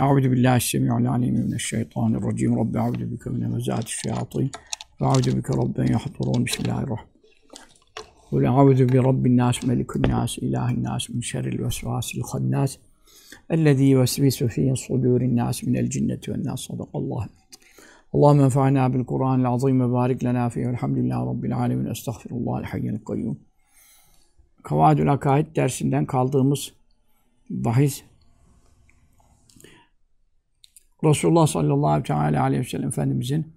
Euzu billahi semi'ul alim mineşşeytanirracim. Rabbi euzu bike min hemezatiş şeyatin. Ve euzu bike rabben yahdurun. Bismillahirrahmanirrahim. Kul euzu bi rabbin nas, melikin nas, ilahin nas, min şerril vesvasil hannas. Ellezî yuvesvisu fî sudûrin nas minel cinneti ven nas. Sadakallahu. اللهم انفعنا بالقرآن العظيم وبارك لنا فيه والحمد لله رب العالمين estağfirullah el hayyul kayyum. Kavadül Akaid dersinden kaldığımız bahis Resulullah sallallahu aleyhi ve sellem Efendimizin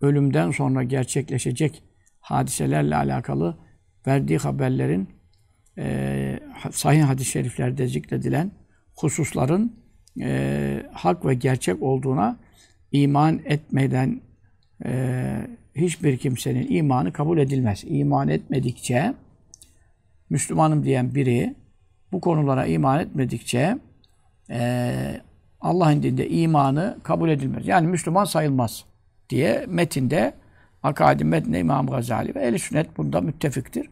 ölümden sonra gerçekleşecek hadiselerle alakalı verdiği haberlerin e, sahih hadis-i şeriflerde zikredilen hususların e, hak ve gerçek olduğuna iman etmeden e, hiçbir kimsenin imanı kabul edilmez. İman etmedikçe Müslümanım diyen biri bu konulara iman etmedikçe e, Allah'ın dinde imanı kabul edilmez. Yani Müslüman sayılmaz diye metinde Akadi Metne İmam Gazali ve Ehl-i Sünnet bunda müttefiktir.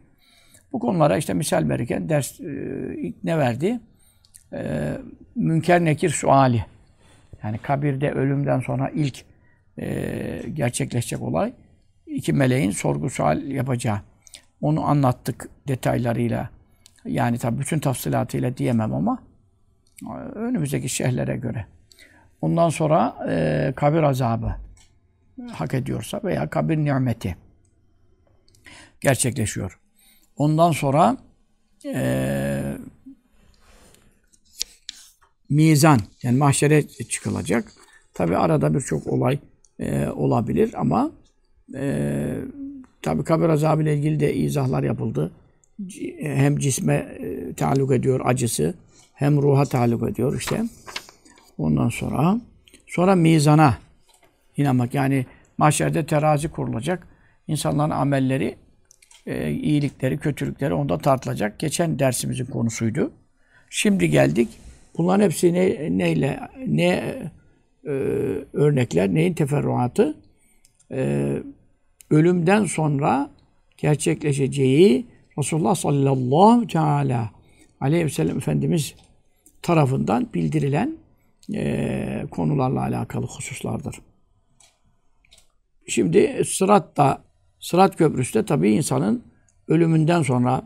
Bu konulara işte misal verirken ders e, ne verdi? E, münker nekir suali. Yani kabirde ölümden sonra ilk e, gerçekleşecek olay iki meleğin sorgu sual yapacağı. Onu anlattık detaylarıyla. Yani tabi bütün tafsilatıyla diyemem ama önümüzdeki şehirlere göre. Ondan sonra e, kabir azabı hak ediyorsa veya kabir nimeti gerçekleşiyor. Ondan sonra e, mizan yani mahşere çıkılacak. Tabi arada birçok olay e, olabilir ama e, tabi kabir azabı ile ilgili de izahlar yapıldı. Hem cisme e, taalluk ediyor acısı hem ruha taalluk ediyor işte. Ondan sonra sonra mizana inanmak yani mahşerde terazi kurulacak. İnsanların amelleri, e, iyilikleri, kötülükleri onda tartılacak. Geçen dersimizin konusuydu. Şimdi geldik. Bunların hepsi ne, neyle, ne e, örnekler, neyin teferruatı? E, ölümden sonra gerçekleşeceği Resulullah sallallahu teala aleyhi ve sellem Efendimiz tarafından bildirilen e, konularla alakalı hususlardır. Şimdi sırat da Sırat Köprüsü de tabii insanın ölümünden sonra,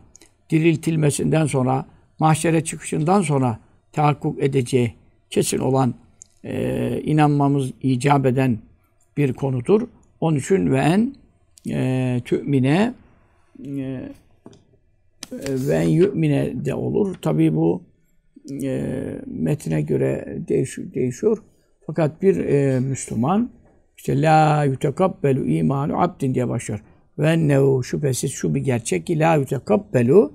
diriltilmesinden sonra, mahşere çıkışından sonra tahakkuk edeceği kesin olan, e, inanmamız icap eden bir konudur. Onun için ve en e, tü'mine e, ve en yu'mine de olur. Tabii bu e, metine göre değiş, değişiyor. Fakat bir e, Müslüman işte la yutekabbelu imanu abdin diye başlar. Ve ennehu şüphesiz şu bir gerçek ki la yutekabbelu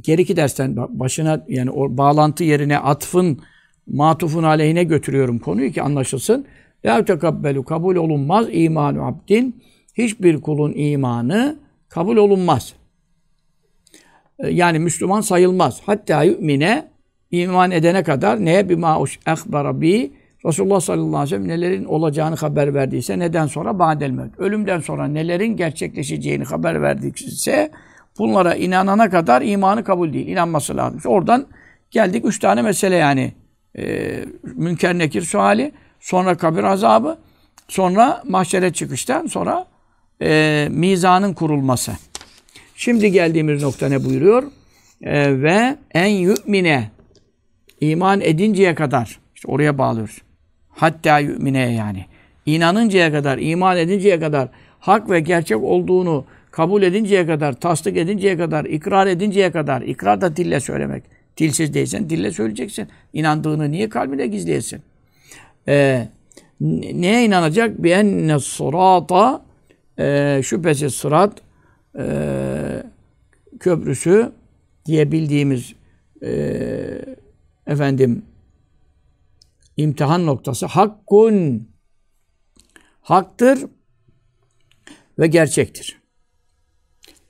geri iki dersten başına yani o bağlantı yerine atfın matufun aleyhine götürüyorum konuyu ki anlaşılsın. La yutekabbelu kabul olunmaz imanu abdin hiçbir kulun imanı kabul olunmaz. E, yani Müslüman sayılmaz. Hatta yümine iman edene kadar neye bima ehbara bi Resulullah sallallahu aleyhi ve sellem nelerin olacağını haber verdiyse neden sonra badel. Ölümden sonra nelerin gerçekleşeceğini haber verdiyse bunlara inanana kadar imanı kabul değil. İnanması lazım. Oradan geldik üç tane mesele yani. Ee, münker nekir suali, sonra kabir azabı, sonra mahşere çıkıştan sonra e, mizanın kurulması. Şimdi geldiğimiz nokta ne buyuruyor? Ee, ve en yu'mine iman edinceye kadar işte oraya bağlıyoruz. Hatta yu'mine yani. İnanıncaya kadar, iman edinceye kadar, hak ve gerçek olduğunu kabul edinceye kadar, tasdik edinceye kadar, ikrar edinceye kadar, ikrar da dille söylemek. Dilsiz değilsen dille söyleyeceksin. İnandığını niye kalbine gizleyesin? Ee, neye inanacak? Bi enne sırata e, şüphesiz sırat e, köprüsü diye bildiğimiz e, efendim imtihan noktası hakkun haktır ve gerçektir.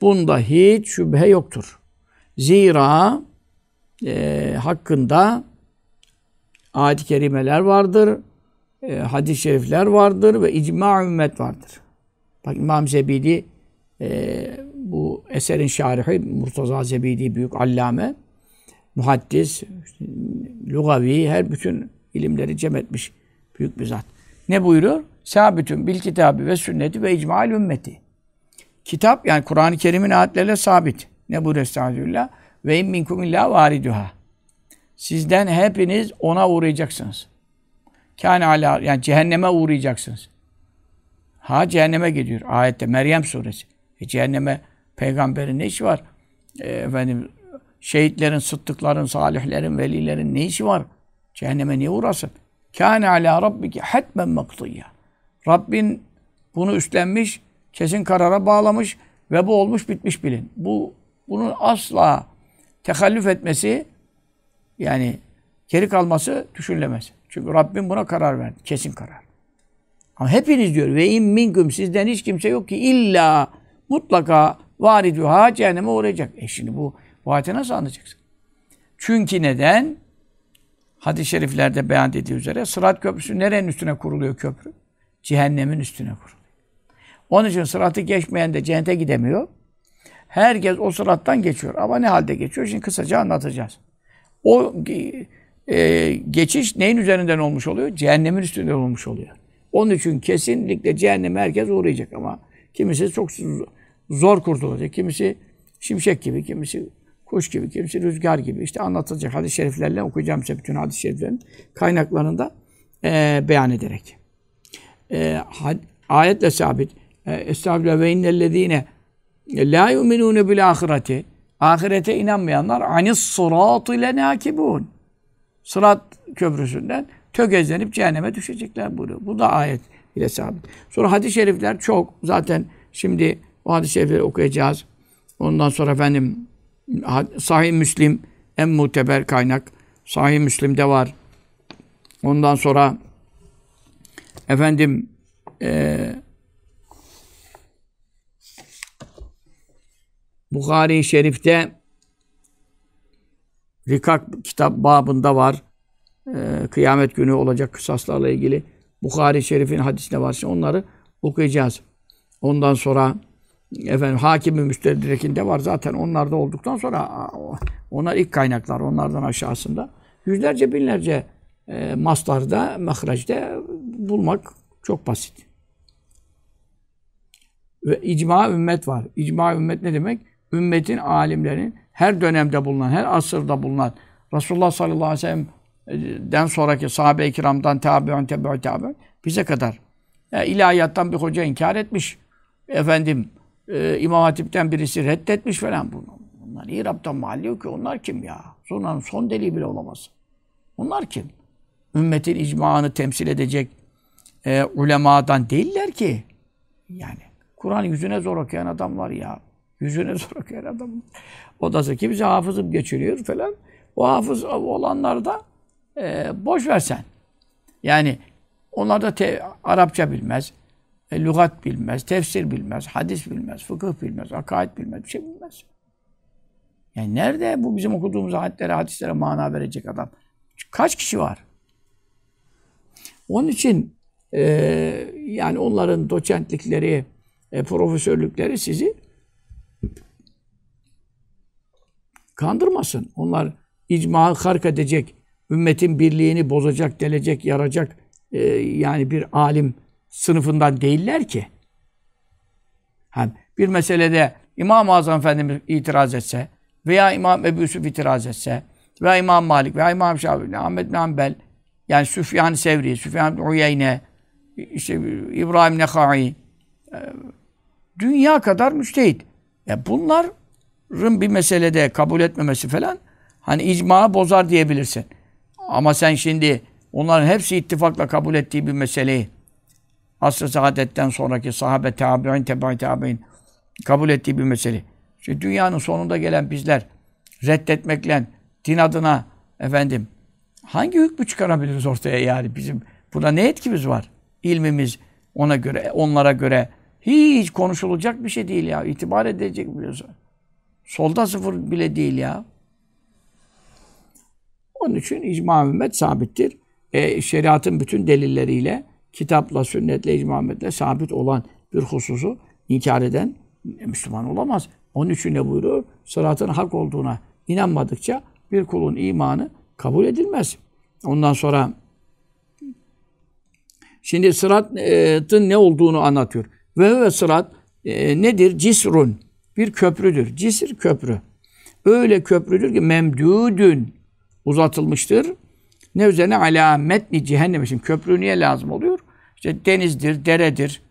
Bunda hiç şüphe yoktur. Zira e, hakkında ayet-i kerimeler vardır, e, hadis-i şerifler vardır ve icma ümmet vardır. Bak İmam Zebidi e, bu eserin şarihi Murtaza Zebidi büyük allame muhaddis, lugavi, her bütün ilimleri cem etmiş büyük bir zat. Ne buyuruyor? Sabitün bil kitabı ve sünneti ve icmail ümmeti. Kitap yani Kur'an-ı Kerim'in ayetleriyle sabit. Ne buyuruyor Estağfirullah? Ve in minkum illa variduha. Sizden hepiniz ona uğrayacaksınız. Kâne ala yani cehenneme uğrayacaksınız. Ha cehenneme gidiyor ayette Meryem suresi. E, cehenneme peygamberin ne işi var? E, efendim şehitlerin, sıddıkların, salihlerin, velilerin ne işi var? Cehenneme niye uğrasın? Kâne alâ rabbiki hatmen maktiyya. Rabbin bunu üstlenmiş, kesin karara bağlamış ve bu olmuş bitmiş bilin. Bu bunun asla tehallüf etmesi yani geri kalması düşünülemez. Çünkü Rabbim buna karar verdi. Kesin karar. Ama hepiniz diyor ve in minkum sizden hiç kimse yok ki illa mutlaka varidüha cehenneme uğrayacak. E şimdi bu, ayeti nasıl anlayacaksın? Çünkü neden? Hadis-i şeriflerde beyan dediği üzere Sırat Köprüsü nerenin üstüne kuruluyor köprü? Cehennemin üstüne kuruluyor. Onun için sıratı geçmeyen de cennete gidemiyor. Herkes o sırattan geçiyor. Ama ne halde geçiyor? Şimdi kısaca anlatacağız. O e, geçiş neyin üzerinden olmuş oluyor? Cehennemin üstünden olmuş oluyor. Onun için kesinlikle cehenneme herkes uğrayacak ama kimisi çok zor kurtulacak. Kimisi şimşek gibi, kimisi kuş gibi, kimisi rüzgar gibi. İşte anlatılacak hadis-i şeriflerle okuyacağım size bütün hadis-i şeriflerin kaynaklarında e, beyan ederek. E, had, ayetle sabit. E, Estağfirullah ve innellezine la yu'minune bil ahireti. Ahirete inanmayanlar anis sırat ile nakibun. Sırat köprüsünden tökezlenip cehenneme düşecekler buyuruyor. Bu da ayet ile sabit. Sonra hadis-i şerifler çok. Zaten şimdi o hadis-i okuyacağız. Ondan sonra efendim Sahih Müslim en muteber kaynak. Sahih Müslim'de var. Ondan sonra efendim e, Bukhari Şerif'te Rikak kitap babında var. Ee, kıyamet günü olacak kısaslarla ilgili. Bukhari Şerif'in hadisinde var. Şimdi onları okuyacağız. Ondan sonra efendim Hakim-i Müstedrek'inde var. Zaten onlarda olduktan sonra onlar ilk kaynaklar. Onlardan aşağısında. Yüzlerce binlerce e, maslarda, mahreçte bulmak çok basit. Ve icma ümmet var. İcma ümmet ne demek? Ümmetin, alimlerin her dönemde bulunan, her asırda bulunan Resulullah sallallahu aleyhi ve sellem'den sonraki sahabe-i kiramdan tabi'un tebi'u tabi'un bize kadar. Yani ilahiyattan bir hoca inkar etmiş. Efendim e, İmam Hatip'ten birisi reddetmiş falan bunu. Bunlar İrab'dan mahalle ki onlar kim ya? Sonra son deliği bile olamaz. Onlar kim? Ümmetin icmaını temsil edecek e, ulemadan değiller ki. Yani Kur'an yüzüne zor okuyan adamlar ya. Yüzüne zor okuyan adamlar. Odası kimse hafızım geçiriyor falan. O hafız olanlar da e, boş versen. Yani onlar da te, Arapça bilmez, e, lügat bilmez, tefsir bilmez, hadis bilmez, fıkıh bilmez, akaid bilmez, bir şey bilmez. Yani nerede bu bizim okuduğumuz ayetlere, hadislere mana verecek adam? Kaç kişi var? Onun için e, yani onların doçentlikleri, e, profesörlükleri sizi kandırmasın. Onlar icma hark edecek, ümmetin birliğini bozacak, delecek, yaracak e, yani bir alim sınıfından değiller ki. Hem bir meselede İmam-ı Azam Efendimiz itiraz etse veya İmam Ebu Yusuf itiraz etse veya İmam Malik veya İmam Şafii, Ahmet bin Hanbel yani Süfyan Sevri, Süfyan Uyeyne, işte İbrahim Nekai, e, dünya kadar müştehit. Ya bunların bir meselede kabul etmemesi falan hani icma bozar diyebilirsin. Ama sen şimdi onların hepsi ittifakla kabul ettiği bir meseleyi asr-ı saadetten sonraki sahabe, tabi'in, teba'i tabi'in kabul ettiği bir mesele. Şimdi dünyanın sonunda gelen bizler reddetmekle din adına efendim hangi hükmü çıkarabiliriz ortaya yani bizim buna ne etkimiz var? İlmimiz ona göre, onlara göre hiç konuşulacak bir şey değil ya. İtibar edilecek bir şey. Solda sıfır bile değil ya. Onun için icma ümmet sabittir. E, şeriatın bütün delilleriyle, kitapla, sünnetle, icma ümmetle sabit olan bir hususu inkar eden Müslüman olamaz. Onun için ne buyuruyor? Sıratın hak olduğuna inanmadıkça bir kulun imanı kabul edilmez. Ondan sonra şimdi sıratın ne olduğunu anlatıyor. Ve ve sırat e, nedir? Cisrun. Bir köprüdür. Cisr köprü. Öyle köprüdür ki memdudün uzatılmıştır. Ne üzerine alametni cehennem. Şimdi köprü niye lazım oluyor? İşte denizdir, deredir,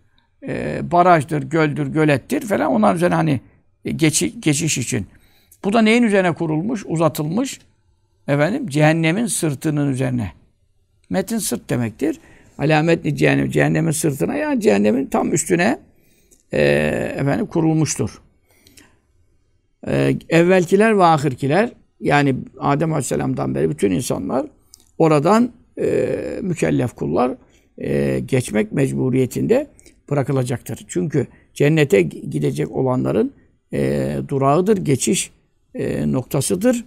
e, barajdır, göldür, gölettir falan. Onlar üzerine hani geçi, geçiş için. Bu da neyin üzerine kurulmuş, uzatılmış? Efendim, cehennemin sırtının üzerine. Metin sırt demektir. Alametli cehennem, cehennemin sırtına yani cehennemin tam üstüne e, efendim kurulmuştur. E, evvelkiler ve ahirkiler yani Adem Aleyhisselam'dan beri bütün insanlar oradan e, mükellef kullar e, geçmek mecburiyetinde bırakılacaktır. Çünkü cennete gidecek olanların e, durağıdır, geçiş e, noktasıdır.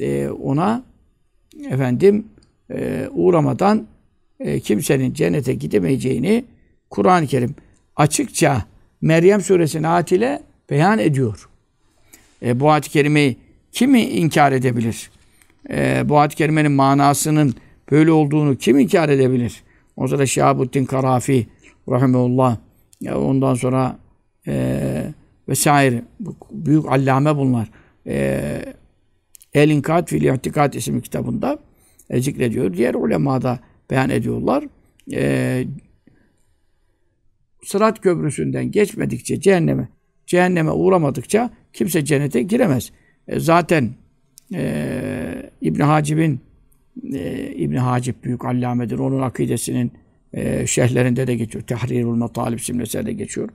E, ona efendim e, uğramadan e, kimsenin cennete gidemeyeceğini Kur'an-ı Kerim açıkça Meryem suresinin ayetiyle beyan ediyor. E, bu ayet-i kerimeyi kimi inkar edebilir? E, bu ayet-i kerimenin manasının böyle olduğunu kim inkar edebilir? O zaman Şahabuddin Karafi rahimullah ondan sonra e, vesaire büyük allame bunlar. E, El İnkat fil İhtikat isimli kitabında e, zikrediyor. Diğer ulema da beyan ediyorlar. E, Sırat köprüsünden geçmedikçe cehenneme cehenneme uğramadıkça kimse cennete giremez. E, zaten e, İbn Hacib'in e, İbn Hacib büyük allamedir. Onun akidesinin e, şerhlerinde de geçiyor. Tahrirul Matalib isimli de geçiyor.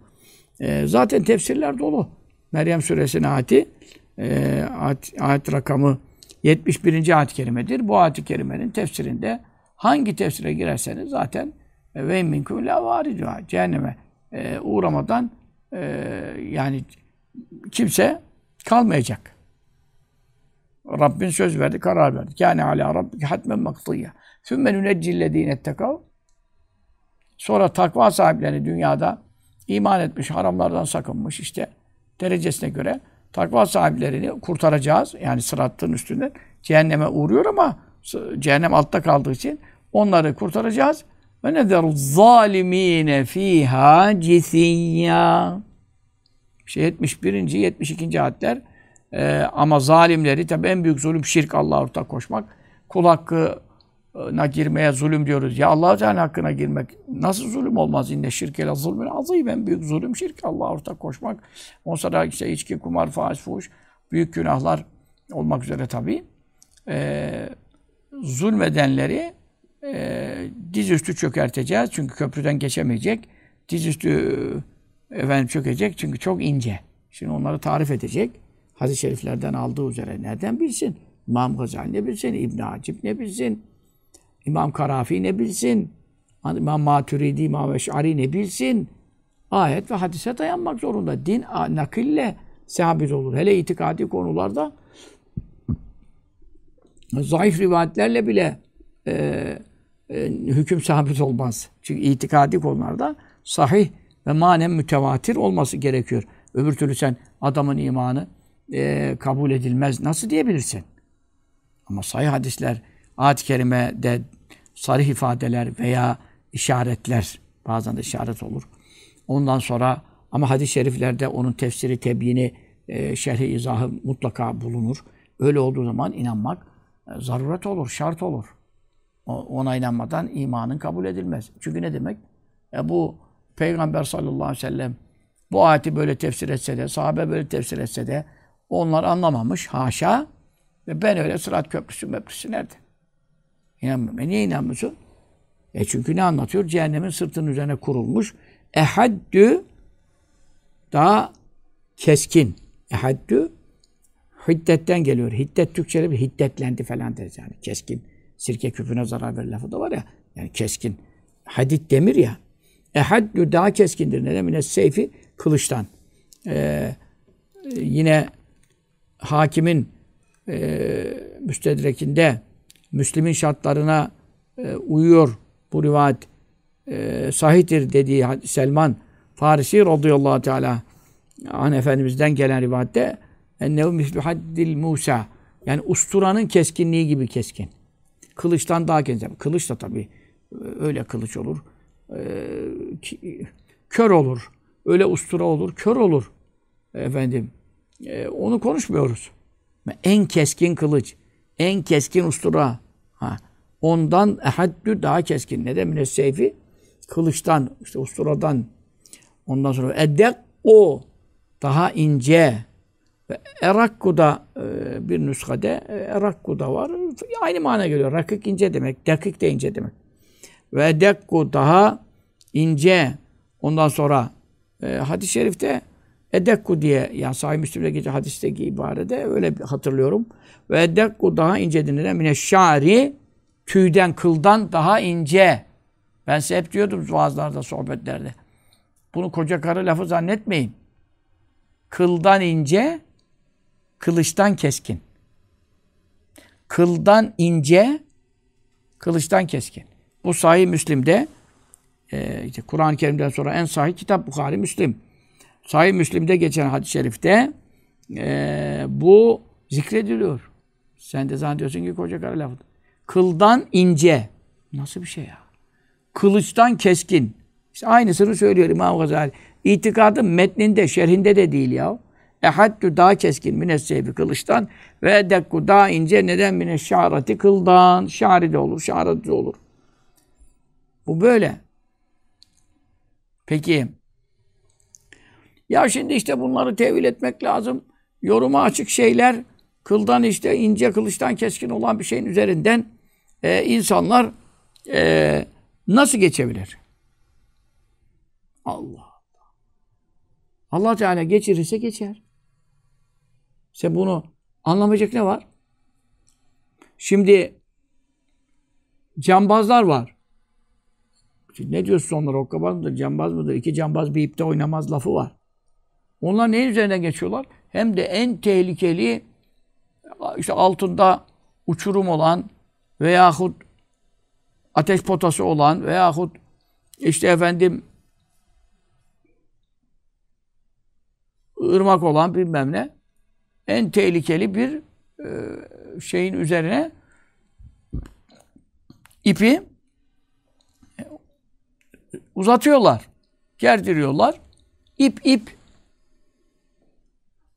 E, zaten tefsirler dolu. Meryem suresinin ayeti e, ayet, ayet rakamı 71. ayet-i kerimedir. Bu ayet-i kerimenin tefsirinde hangi tefsire girerseniz zaten e, ve minkum la varidua cehenneme e, uğramadan e, yani kimse kalmayacak. Rabbin söz verdi, karar verdi. Yani ala rabbike hatmen maktiyya. Sümme nüneccillezîne ettekav. Sonra takva sahiplerini dünyada iman etmiş, haramlardan sakınmış işte derecesine göre takva sahiplerini kurtaracağız. Yani sırattın üstünden cehenneme uğruyor ama cehennem altta kaldığı için onları kurtaracağız. Ve neder zalimine fiha cisiyya. Şey 71. 72. ayetler ee, ama zalimleri tabi en büyük zulüm şirk Allah'a ortak koşmak. Kul hakkına girmeye zulüm diyoruz. Ya Allah Teala hakkına girmek nasıl zulüm olmaz? İnne şirkele zulmün azim. En büyük zulüm şirk Allah'a ortak koşmak. Ondan sonra işte içki, kumar, faiz, fuhuş büyük günahlar olmak üzere tabi. Ee, zulmedenleri e, dizüstü çökerteceğiz. Çünkü köprüden geçemeyecek. Dizüstü efendim çökecek çünkü çok ince. Şimdi onları tarif edecek hadis-i şeriflerden aldığı üzere nereden bilsin? İmam Gazali ne bilsin? İbn Hacib ne bilsin? İmam Karafi ne bilsin? İmam Maturidi, İmam Eş'ari ne bilsin? Ayet ve hadise dayanmak zorunda. Din nakille sabit olur. Hele itikadi konularda zayıf rivayetlerle bile e, e, hüküm sabit olmaz. Çünkü itikadi konularda sahih ve manen mütevatir olması gerekiyor. Öbür türlü sen adamın imanı e, kabul edilmez. Nasıl diyebilirsin? Ama sahih hadisler, ayet-i kerimede sarih ifadeler veya işaretler, bazen de işaret olur. Ondan sonra ama hadis-i şeriflerde onun tefsiri, tebyini, e, şerhi, izahı mutlaka bulunur. Öyle olduğu zaman inanmak e, zaruret olur, şart olur. O, ona inanmadan imanın kabul edilmez. Çünkü ne demek? E, bu Peygamber sallallahu aleyhi ve sellem bu ayeti böyle tefsir etse de, sahabe böyle tefsir etse de, onlar anlamamış. Haşa. Ve ben öyle Sırat Köprüsü möprüsü nerede? İnanmıyorum. E niye inanmıyorsun? E çünkü ne anlatıyor? Cehennemin sırtının üzerine kurulmuş. Ehaddü daha keskin. Ehaddü hiddetten geliyor. Hiddet Türkçe'de bir hiddetlendi falan deriz yani. Keskin. Sirke küpüne zarar verir lafı da var ya. Yani keskin. Hadid demir ya. Ehaddü daha keskindir. Ne demek? Seyfi kılıçtan. Ee, yine hakimin e, müstedrekinde Müslim'in şartlarına e, uyuyor bu rivayet e, sahihtir dediği Selman Farisi radıyallahu teala an Efendimiz'den gelen rivayette ennehu mislu haddil Musa Yani usturanın keskinliği gibi keskin. Kılıçtan daha keskin. Kılıç da tabii e, öyle kılıç olur. Ee, kör olur. Öyle ustura olur, kör olur. Efendim, e, onu konuşmuyoruz. En keskin kılıç, en keskin ustura. Ha. Ondan ehaddü daha keskin. Ne demek seyfi? Kılıçtan, işte usturadan. Ondan sonra eddek o daha ince. Ve erakku da e, bir nüshade e, erakku da var. Aynı mana geliyor. Rakık ince demek. Dakik de ince demek. Ve dekku daha ince. Ondan sonra e, hadis-i şerifte edekku diye yani Sahih Müslim'de geçen hadisteki ibarede öyle hatırlıyorum. Ve edekku daha ince denilen mine şari tüyden, kıldan daha ince. Ben size hep diyordum vaazlarda, sohbetlerde. Bunu koca karı lafı zannetmeyin. Kıldan ince, kılıçtan keskin. Kıldan ince, kılıçtan keskin. Bu Sahih Müslim'de e, işte Kur'an-ı Kerim'den sonra en sahih kitap Bukhari Müslim. Sahih Müslim'de geçen hadis-i şerifte e, bu zikrediliyor. Sen de zannediyorsun ki koca karı lafı. Kıldan ince. Nasıl bir şey ya? Kılıçtan keskin. İşte aynısını söylüyor İmam Gazali. İtikadın metninde, şerhinde de değil ya. Ehaddü daha keskin münessebi kılıçtan ve dekku daha ince neden mine şarati kıldan. Şari de olur, şarati de olur. Bu böyle. Peki. Ya şimdi işte bunları tevil etmek lazım. Yoruma açık şeyler kıldan işte ince kılıçtan keskin olan bir şeyin üzerinden e, insanlar e, nasıl geçebilir? Allah Allah. Allah Teala geçirirse geçer. Sen bunu anlamayacak ne var? Şimdi cambazlar var. Şimdi ne diyorsun onlara? Okkabaz mıdır, cambaz mıdır? İki cambaz bir ipte oynamaz lafı var. Onlar neyin üzerine geçiyorlar? Hem de en tehlikeli işte altında uçurum olan veyahut ateş potası olan veyahut işte efendim ırmak olan bilmem ne en tehlikeli bir e, şeyin üzerine ipi uzatıyorlar. Gerdiriyorlar. İp ip.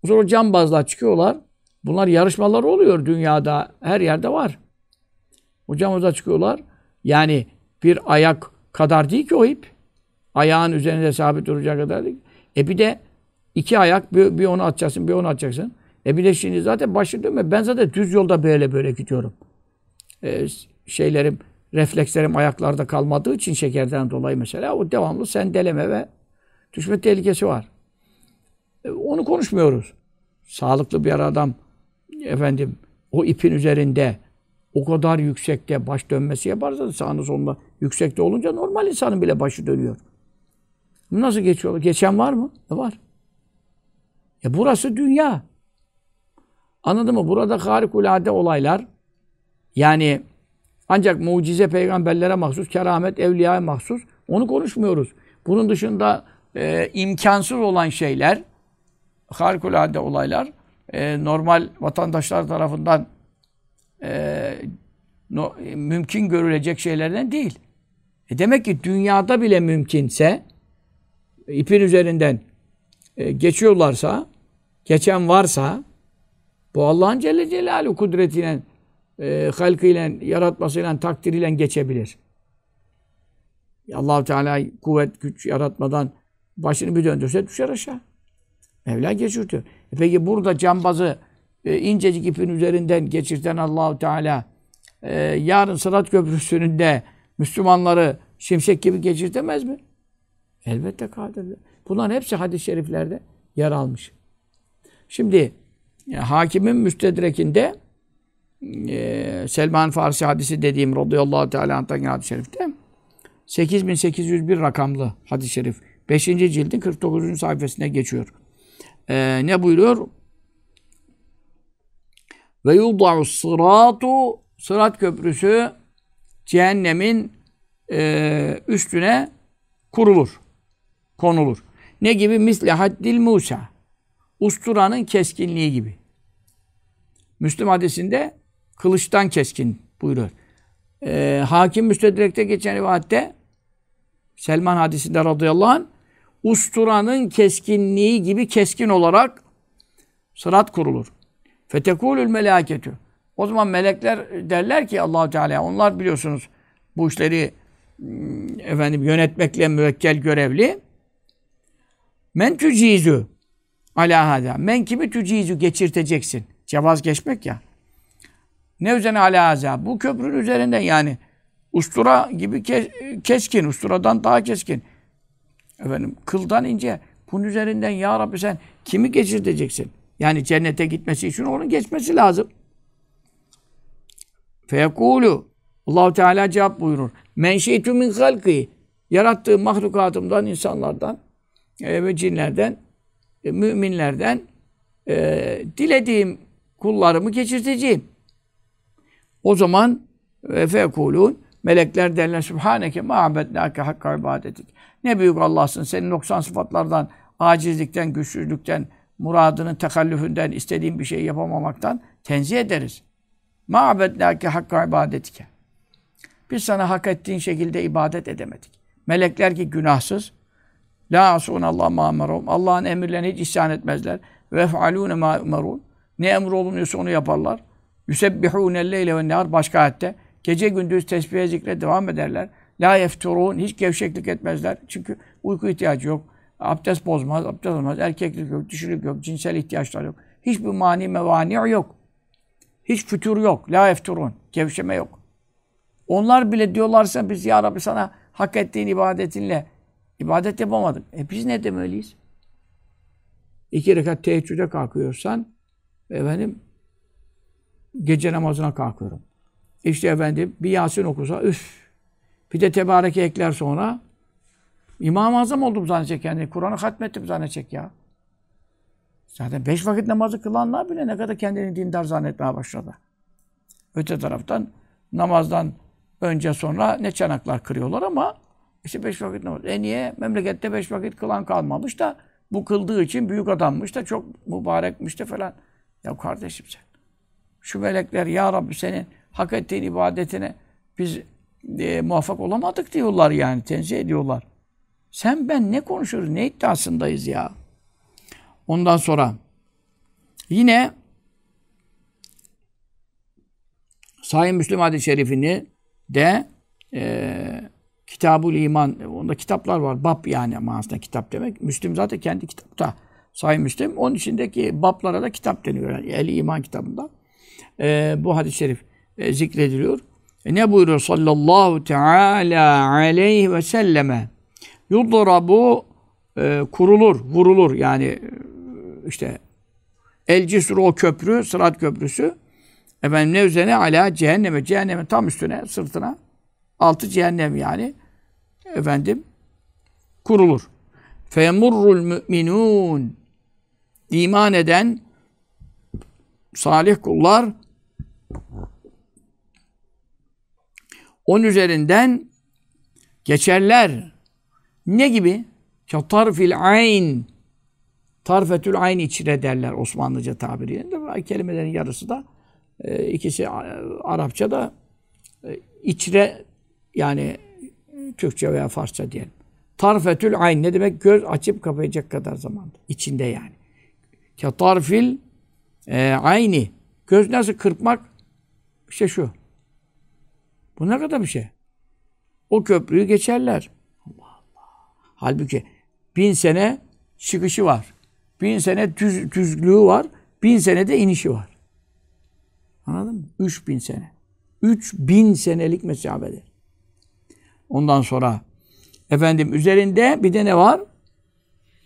Sonra cambazlar çıkıyorlar. Bunlar yarışmalar oluyor dünyada. Her yerde var. O cambazlar çıkıyorlar. Yani bir ayak kadar değil ki o ip. Ayağın üzerinde sabit duracak kadar değil. E bir de iki ayak bir, bir onu atacaksın bir onu atacaksın. E bir de şimdi zaten başı dönme. Ben zaten düz yolda böyle böyle gidiyorum. E, şeylerim reflekslerim ayaklarda kalmadığı için şekerden dolayı mesela o devamlı sendeleme ve düşme tehlikesi var. E, onu konuşmuyoruz. Sağlıklı bir adam efendim o ipin üzerinde o kadar yüksekte baş dönmesi yaparsa sağını solunda yüksekte olunca normal insanın bile başı dönüyor. Nasıl geçiyorlar? Geçen var mı? E var. E burası dünya. Anladın mı? Burada harikulade olaylar yani ancak mucize peygamberlere mahsus, keramet evliyaya mahsus. Onu konuşmuyoruz. Bunun dışında e, imkansız olan şeyler, harikulade olaylar, e, normal vatandaşlar tarafından e, no, mümkün görülecek şeylerden değil. E demek ki dünyada bile mümkünse, ipin üzerinden e, geçiyorlarsa, geçen varsa, bu Allah'ın Celle Celaluhu kudretiyle e, halkıyla, yaratmasıyla, takdiriyle geçebilir. allah Teala kuvvet, güç yaratmadan başını bir döndürse düşer aşağı. Mevla geçirtiyor. E peki burada cambazı e, incecik ipin üzerinden geçirten Allahu Teala e, yarın Sırat Köprüsü'nde Müslümanları şimşek gibi geçirtemez mi? Elbette kadirdir. Bunların hepsi hadis-i şeriflerde yer almış. Şimdi yani, hakimin müstedrekinde e, Selman Farsi hadisi dediğim radıyallahu teala anh'tan hadis-i şerifte 8801 rakamlı hadis-i şerif. 5. cildin 49. sayfasına geçiyor. E, ne buyuruyor? Ve yuda'u sıratu sırat köprüsü cehennemin e, üstüne kurulur. Konulur. Ne gibi? Misli haddil Musa. Usturanın keskinliği gibi. Müslüm hadisinde kılıçtan keskin buyuruyor. Ee, Hakim Müstedrek'te geçen rivayette Selman hadisinde radıyallahu anh usturanın keskinliği gibi keskin olarak sırat kurulur. Fetekulül melaketü. O zaman melekler derler ki allah Teala onlar biliyorsunuz bu işleri hmm, efendim yönetmekle müvekkel görevli. Men tücizü ala hada. Men kimi tücizü geçirteceksin. Cevaz geçmek ya. Ne üzerine ala haza? Bu köprünün üzerinden yani ustura gibi keskin, usturadan daha keskin. Efendim kıldan ince. Bunun üzerinden ya Rabbi sen kimi geçirteceksin? Yani cennete gitmesi için onun geçmesi lazım. Feyekulu Allahu Teala cevap buyurur. Men şeytu min halki yarattığım mahlukatımdan, insanlardan e, ve cinlerden, e, müminlerden e, dilediğim kullarımı geçirteceğim. O zaman ve fekulun melekler derler Sübhaneke ma abednâke hakka ibadetik. Ne büyük Allah'sın. Senin 90 sıfatlardan, acizlikten, güçsüzlükten, muradının tekallüfünden, istediğin bir şey yapamamaktan tenzih ederiz. Ma abednâke hakka ibadetike. Biz sana hak ettiğin şekilde ibadet edemedik. Melekler ki günahsız. La asunallah ma amarum. Allah'ın emirlerine hiç isyan etmezler. Ve ef'alûne ma umerun. Ne emrolunuyorsa onu yaparlar. Yusebbihûne leyle ve nehar. Başka ayette. Gece gündüz tesbihe zikre devam ederler. La yefturun. Hiç gevşeklik etmezler. Çünkü uyku ihtiyacı yok. Abdest bozmaz, abdest olmaz. Erkeklik yok, dişilik yok, cinsel ihtiyaçlar yok. Hiçbir mani mevani yok. Hiç fütur yok. La efturun. Gevşeme yok. Onlar bile diyorlarsa biz ya Rabbi sana hak ettiğin ibadetinle ibadet yapamadık. E biz ne demeliyiz? İki rekat teheccüde kalkıyorsan efendim gece namazına kalkıyorum. İşte efendim bir Yasin okusa üf. Bir de tebareke ekler sonra İmam-ı Azam oldum zannedecek yani. Kur'an'ı hatmettim zannedecek ya. Zaten beş vakit namazı kılanlar bile ne kadar kendini dindar zannetmeye başladı. Öte taraftan namazdan önce sonra ne çanaklar kırıyorlar ama işte beş vakit namaz. E niye? Memlekette beş vakit kılan kalmamış da bu kıldığı için büyük adammış da çok mübarekmiş de falan. Ya kardeşim sen. Şu melekler ya Rabbi senin hak ettiğin ibadetine biz e, muvaffak olamadık diyorlar yani. Tenzih ediyorlar. Sen ben ne konuşuyoruz? Ne iddiasındayız ya? Ondan sonra yine Sahih Müslim hadis-i şerifini de e, Kitabul İman, onda kitaplar var. Bab yani manasında kitap demek. Müslim zaten kendi kitapta. Sahih Müslim. Onun içindeki bablara da kitap deniyor. Yani El İman kitabında. E, bu hadis-i şerif e, zikrediliyor. E, ne buyuruyor sallallahu teala aleyhi ve selleme? Yudrabu e, kurulur, vurulur. Yani e, işte El Cisru o köprü, Sırat Köprüsü. Efendim ne üzerine? Ala cehenneme. Cehennemin tam üstüne, sırtına. Altı cehennem yani. Efendim kurulur. Femurrul müminun. İman eden salih kullar onun üzerinden geçerler. Ne gibi? Tarfil ayn. Tarfetül ayn içine derler Osmanlıca tabiriyle. Kelimelerin yarısı da e, ikisi Arapçada e, içre yani Türkçe veya Farsça diyelim. Tarfetül ayn ne demek? Göz açıp kapayacak kadar zaman. İçinde yani. Ya tarfil e, ayni. Göz nasıl kırpmak? İşte şu. Bu ne kadar bir şey? O köprüyü geçerler. Halbuki bin sene çıkışı var. Bin sene düz, düzlüğü var. Bin sene de inişi var. Anladın mı? Üç bin sene. Üç bin senelik mesabedir. Ondan sonra efendim üzerinde bir de ne var?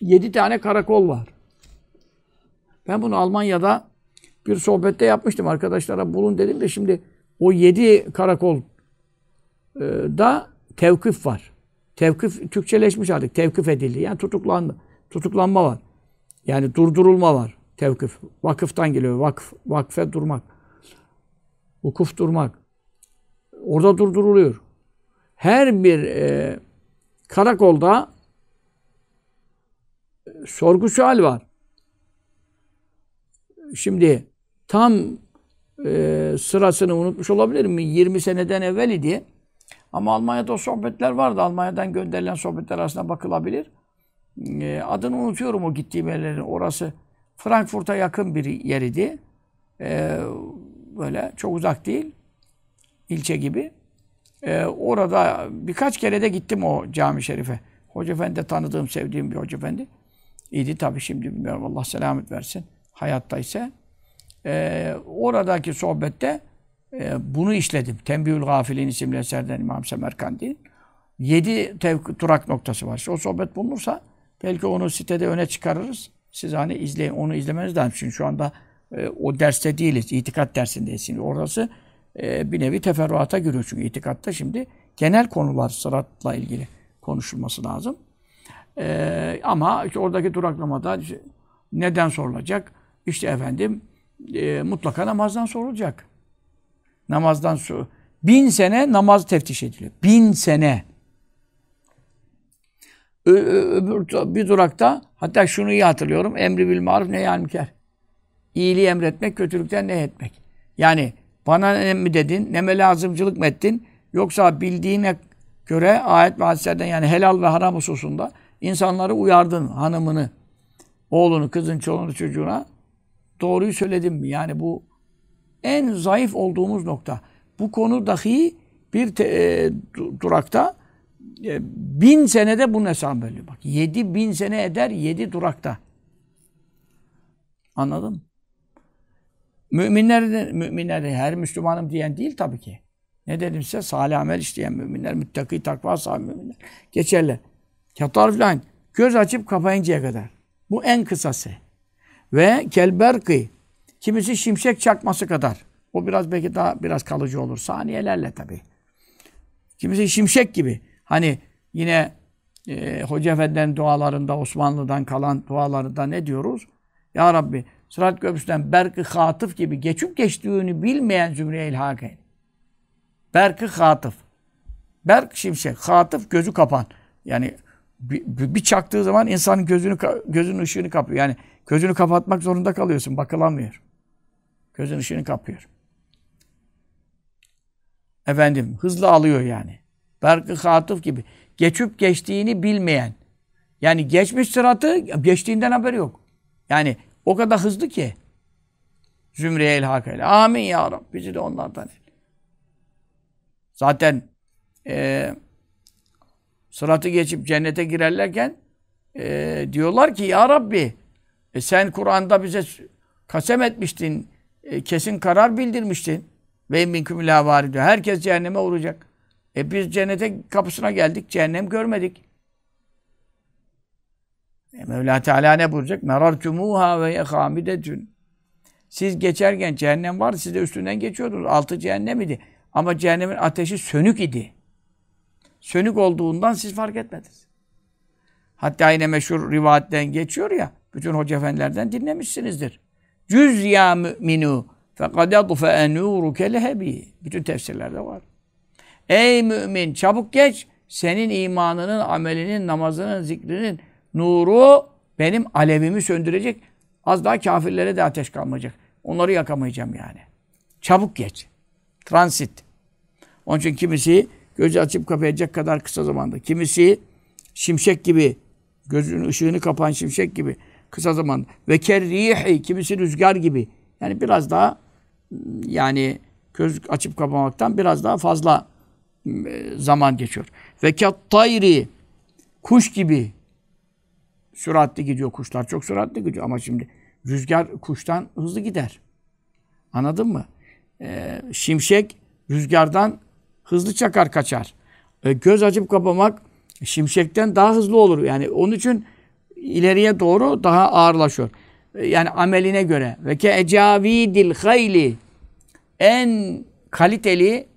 Yedi tane karakol var. Ben bunu Almanya'da bir sohbette yapmıştım. Arkadaşlara bulun dedim de şimdi o yedi karakol da tevkif var. Tevkif Türkçeleşmiş artık. Tevkif edildi. Yani tutuklandı. Tutuklanma var. Yani durdurulma var. Tevkif. Vakıftan geliyor. Vakf, vakfe durmak. Vukuf durmak. Orada durduruluyor. Her bir e, karakolda sorgu sual var. Şimdi tam e, sırasını unutmuş olabilirim. 20 seneden evvel idi. Ama Almanya'da o sohbetler vardı. Almanya'dan gönderilen sohbetler arasında bakılabilir. E, adını unutuyorum o gittiğim yerlerin. Orası Frankfurt'a yakın bir yer idi. E, böyle çok uzak değil. ilçe gibi. E, orada birkaç kere de gittim o cami şerife. Hoca Efendi tanıdığım, sevdiğim bir Hoca Efendi. İyiydi tabii şimdi bilmiyorum. Allah selamet versin. Hayatta ise. E, oradaki sohbette e, bunu işledim. Tembihül Gafilin isimli eserden İmam Semerkandi. Yedi tevk durak noktası var. İşte o sohbet bulunursa belki onu sitede öne çıkarırız. Siz hani izleyin, onu izlemeniz lazım. Çünkü şu anda e, o derste değiliz. İtikat dersindeyiz. Şimdi orası e, bir nevi teferruata giriyor. Çünkü itikatta şimdi genel konular sıratla ilgili konuşulması lazım. E, ama işte oradaki duraklamada neden sorulacak? İşte efendim e, mutlaka namazdan sorulacak. Namazdan sor. Bin sene namaz teftiş ediliyor. Bin sene. Öbür bir durakta hatta şunu iyi hatırlıyorum. Emri bil maruf ne münker. İyiliği emretmek, kötülükten ne etmek. Yani bana ne mi dedin, ne mi lazımcılık mı ettin? Yoksa bildiğine göre ayet ve hadislerden yani helal ve haram hususunda insanları uyardın, hanımını, oğlunu, kızın, çoluğunu, çocuğuna doğruyu söyledin mi? Yani bu en zayıf olduğumuz nokta. Bu konu dahi bir te, e, durakta e, bin senede bunun hesabı veriliyor. Bak yedi bin sene eder yedi durakta. Anladın Müminler de, müminler de her Müslümanım diyen değil tabii ki. Ne dedim size? Salih amel işleyen müminler, müttaki, takva sahibi müminler. Geçerler. Yatar filan. Göz açıp kapayıncaya kadar. Bu en kısası. Ve kelberki. Kimisi şimşek çakması kadar. O biraz belki daha biraz kalıcı olur. Saniyelerle tabii. Kimisi şimşek gibi. Hani yine e, Hoca Efendi'nin dualarında, Osmanlı'dan kalan dualarında ne diyoruz? Ya Rabbi Sırat Köprüsü'nden berk hatıf gibi geçip geçtiğini bilmeyen zümreye ilhak et. berk hatıf. Berk şimşek, hatıf gözü kapan. Yani bir, bir çaktığı zaman insanın gözünü gözünün ışığını kapıyor. Yani gözünü kapatmak zorunda kalıyorsun. Bakılamıyor. Gözün ışığını kapıyor. Efendim hızlı alıyor yani. Berk-ı hatıf gibi. Geçip geçtiğini bilmeyen. Yani geçmiş sıratı geçtiğinden haberi yok. Yani o kadar hızlı ki. Zümreye ilhak eyle. Amin ya Rabbi. Bizi de onlardan el. Zaten e, sıratı geçip cennete girerlerken e, diyorlar ki ya Rabbi e, sen Kur'an'da bize kasem etmiştin. E, kesin karar bildirmiştin. Ve minküm ilâ diyor. Herkes cehenneme uğrayacak. E biz cennete kapısına geldik. Cehennem görmedik. E Mevla Teala ne buyuracak? Merartumuha ve yehamidetün. Siz geçerken cehennem vardı, siz de üstünden geçiyordunuz. Altı cehennem idi. Ama cehennemin ateşi sönük idi. Sönük olduğundan siz fark etmediniz. Hatta yine meşhur rivayetten geçiyor ya, bütün hoca efendilerden dinlemişsinizdir. Cüz ya müminu fekad yadfe nuruke lehebi. Bütün tefsirlerde var. Ey mümin çabuk geç. Senin imanının, amelinin, namazının, zikrinin, nuru benim alevimi söndürecek. Az daha kafirlere de ateş kalmayacak. Onları yakamayacağım yani. Çabuk geç. Transit. Onun için kimisi gözü açıp kapayacak kadar kısa zamanda. Kimisi şimşek gibi, gözünün ışığını kapan şimşek gibi kısa zamanda. Ve kerrihi, kimisi rüzgar gibi. Yani biraz daha yani göz açıp kapamaktan biraz daha fazla zaman geçiyor. Ve kattayri, kuş gibi süratli gidiyor kuşlar. Çok süratli gidiyor ama şimdi rüzgar kuştan hızlı gider. Anladın mı? Ee, şimşek rüzgardan hızlı çakar kaçar. Ee, göz açıp kapamak şimşekten daha hızlı olur. Yani onun için ileriye doğru daha ağırlaşıyor. Ee, yani ameline göre. Ve ke ecavidil hayli en kaliteli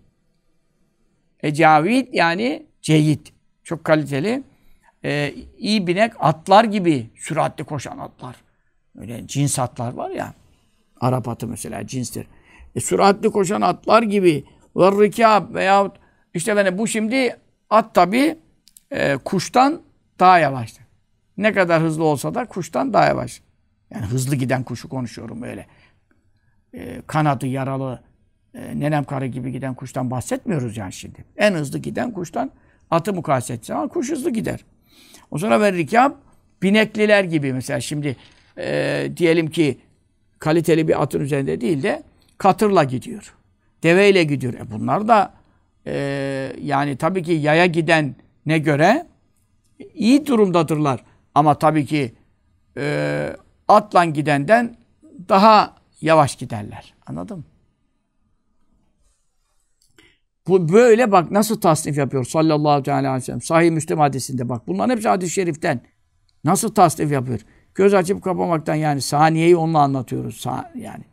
ecavid yani ceyit. Çok kaliteli e, iyi binek atlar gibi süratli koşan atlar. Öyle cins atlar var ya. Arap atı mesela cinstir. E, süratli koşan atlar gibi ve rikab veyahut işte yani bu şimdi at tabi e, kuştan daha yavaştır. Ne kadar hızlı olsa da kuştan daha yavaş. Yani hızlı giden kuşu konuşuyorum öyle. e, kanadı yaralı e, nenem karı gibi giden kuştan bahsetmiyoruz yani şimdi. En hızlı giden kuştan atı mukayese edeceğiz ama kuş hızlı gider. O sonra ve rikab binekliler gibi mesela şimdi e, diyelim ki kaliteli bir atın üzerinde değil de katırla gidiyor. Deveyle gidiyor. E bunlar da e, yani tabii ki yaya giden ne göre iyi durumdadırlar. Ama tabii ki e, atla gidenden daha yavaş giderler. Anladın mı? Bu böyle bak nasıl tasnif yapıyor sallallahu aleyhi ve sellem. Sahih Müslim hadisinde bak. Bunların hepsi hadis-i şeriften. Nasıl tasnif yapıyor? Göz açıp kapamaktan yani saniyeyi onunla anlatıyoruz. Sa yani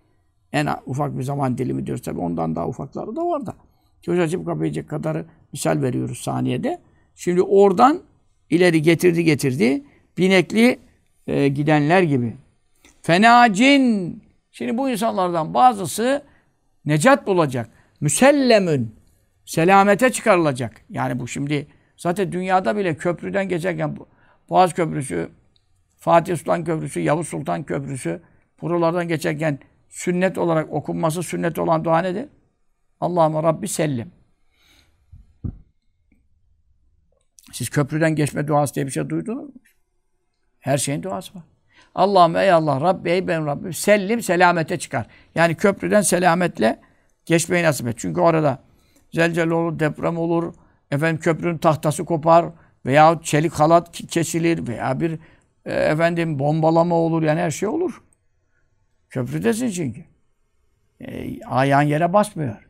en ufak bir zaman dilimi diyoruz. Tabii ondan daha ufakları da var da. Göz açıp kapayacak kadarı misal veriyoruz saniyede. Şimdi oradan ileri getirdi getirdi. Binekli e, gidenler gibi. Fenacin. Şimdi bu insanlardan bazısı necat bulacak. Müsellemün. Selamete çıkarılacak. Yani bu şimdi zaten dünyada bile köprüden geçerken Boğaz Köprüsü, Fatih Sultan Köprüsü, Yavuz Sultan Köprüsü buralardan geçerken sünnet olarak okunması sünnet olan dua nedir? Allahümme Rabbi sellim. Siz köprüden geçme duası diye bir şey duydunuz mu? Her şeyin duası var. Allah'ım ey Allah Rabbi ey ben Rabbim sellim selamete çıkar. Yani köprüden selametle geçmeyi nasip et. Çünkü orada zelzel olur, deprem olur, efendim köprünün tahtası kopar veya çelik halat kesilir veya bir e, efendim bombalama olur yani her şey olur. Köprüdesin çünkü. E, ayağın yere basmıyor.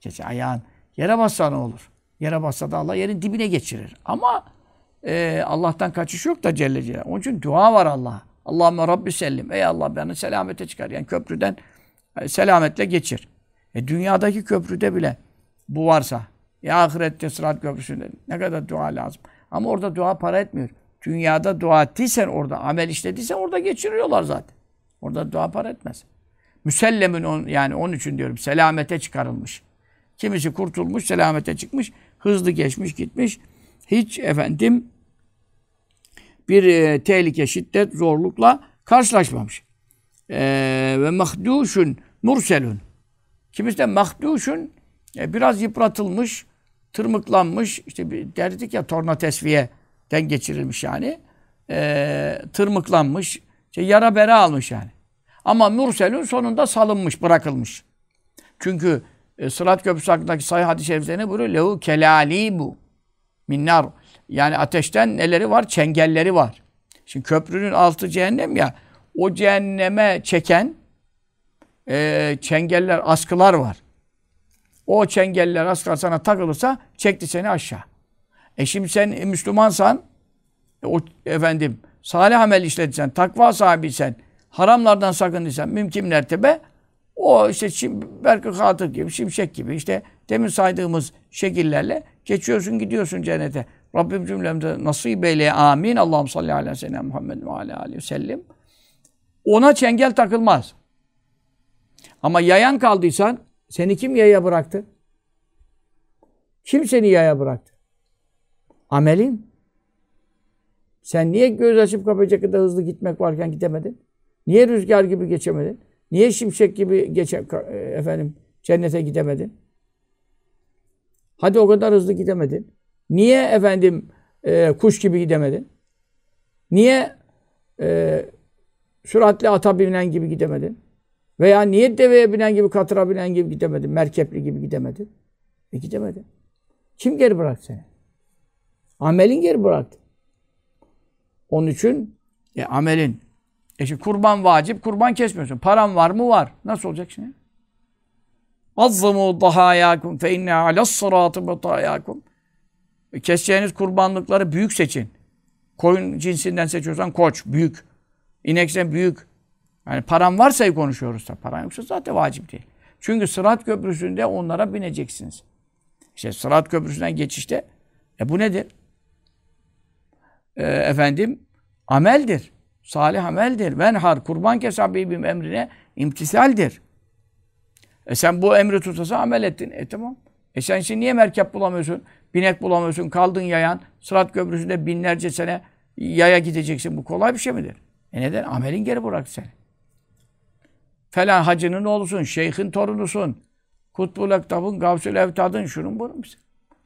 Geçe ayağın yere bassa ne olur? Yere bassa da Allah yerin dibine geçirir. Ama e, Allah'tan kaçış yok da Celle Celaluhu. Onun için dua var Allah'a. Allahümme Rabbi sellim. Ey Allah beni selamete çıkar. Yani köprüden e, selametle geçir. E, dünyadaki köprüde bile bu varsa ya ahirette sırat köprüsünde ne kadar dua lazım. Ama orada dua para etmiyor. Dünyada dua ettiysen orada, amel işlediysen orada geçiriyorlar zaten. Orada dua para etmez. Müsellemin on, yani onun için diyorum selamete çıkarılmış. Kimisi kurtulmuş, selamete çıkmış, hızlı geçmiş, gitmiş. Hiç efendim bir e, tehlike, şiddet, zorlukla karşılaşmamış. E, ve mahduşun murselun. Kimisi de mahduşun e, biraz yıpratılmış, tırmıklanmış. İşte bir, derdik ya torna tesviyeden geçirilmiş yani. E, tırmıklanmış. İşte yara bera almış yani. Ama murselun sonunda salınmış, bırakılmış. Çünkü e, Sırat Köprüsü hakkındaki sayı hadis-i şeriflerine buyuruyor. Lehu kelali bu. Minnar. Yani ateşten neleri var? Çengelleri var. Şimdi köprünün altı cehennem ya. O cehenneme çeken e, çengeller, askılar var. O çengeller, askılar sana takılırsa çekti seni aşağı. E şimdi sen Müslümansan, o efendim salih amel işlediysen, takva sahibiysen, haramlardan sakındıysan mümkün mertebe o işte belki hatır gibi, şimşek gibi işte demin saydığımız şekillerle geçiyorsun gidiyorsun cennete. Rabbim cümlemde nasip eyle amin. Allah'ım salli ve sellem Muhammed ve aleyhi ve sellem. Ona çengel takılmaz. Ama yayan kaldıysan seni kim yaya bıraktı? Kim seni yaya bıraktı? Amelin. Sen niye göz açıp kapayacak kadar hızlı gitmek varken gidemedin? Niye rüzgar gibi geçemedin? Niye şimşek gibi geçe, e, efendim cennete gidemedin? Hadi o kadar hızlı gidemedin. Niye efendim e, kuş gibi gidemedin? Niye e, süratli ata binen gibi gidemedin? Veya niye deveye binen gibi, katıra binen gibi gidemedin? Merkepli gibi gidemedin? E gidemedin. Kim geri bıraktı seni? Amelin geri bıraktı. Onun için e, amelin. E şimdi kurban vacip, kurban kesmiyorsun. Paran var mı? Var. Nasıl olacak şimdi? Azzamu dahayakum fe inne alas sıratı batayakum. Keseceğiniz kurbanlıkları büyük seçin. Koyun cinsinden seçiyorsan koç, büyük. İneksen büyük. Yani paran varsa konuşuyoruz da. Paran yoksa zaten vacip değil. Çünkü Sırat Köprüsü'nde onlara bineceksiniz. İşte Sırat Köprüsü'nden geçişte e bu nedir? E, efendim ameldir. Salih ameldir. Venhar kurban kes habibim emrine imtisaldir. E sen bu emri tutasa amel ettin. E tamam. E sen şimdi niye merkep bulamıyorsun? Binek bulamıyorsun. Kaldın yayan. Sırat köprüsünde binlerce sene yaya gideceksin. Bu kolay bir şey midir? E neden? Amelin geri bıraktı seni. Falan hacının oğlusun, şeyhin torunusun. Kutbul Ektab'ın, Gavsül Evtad'ın, şunun bunun.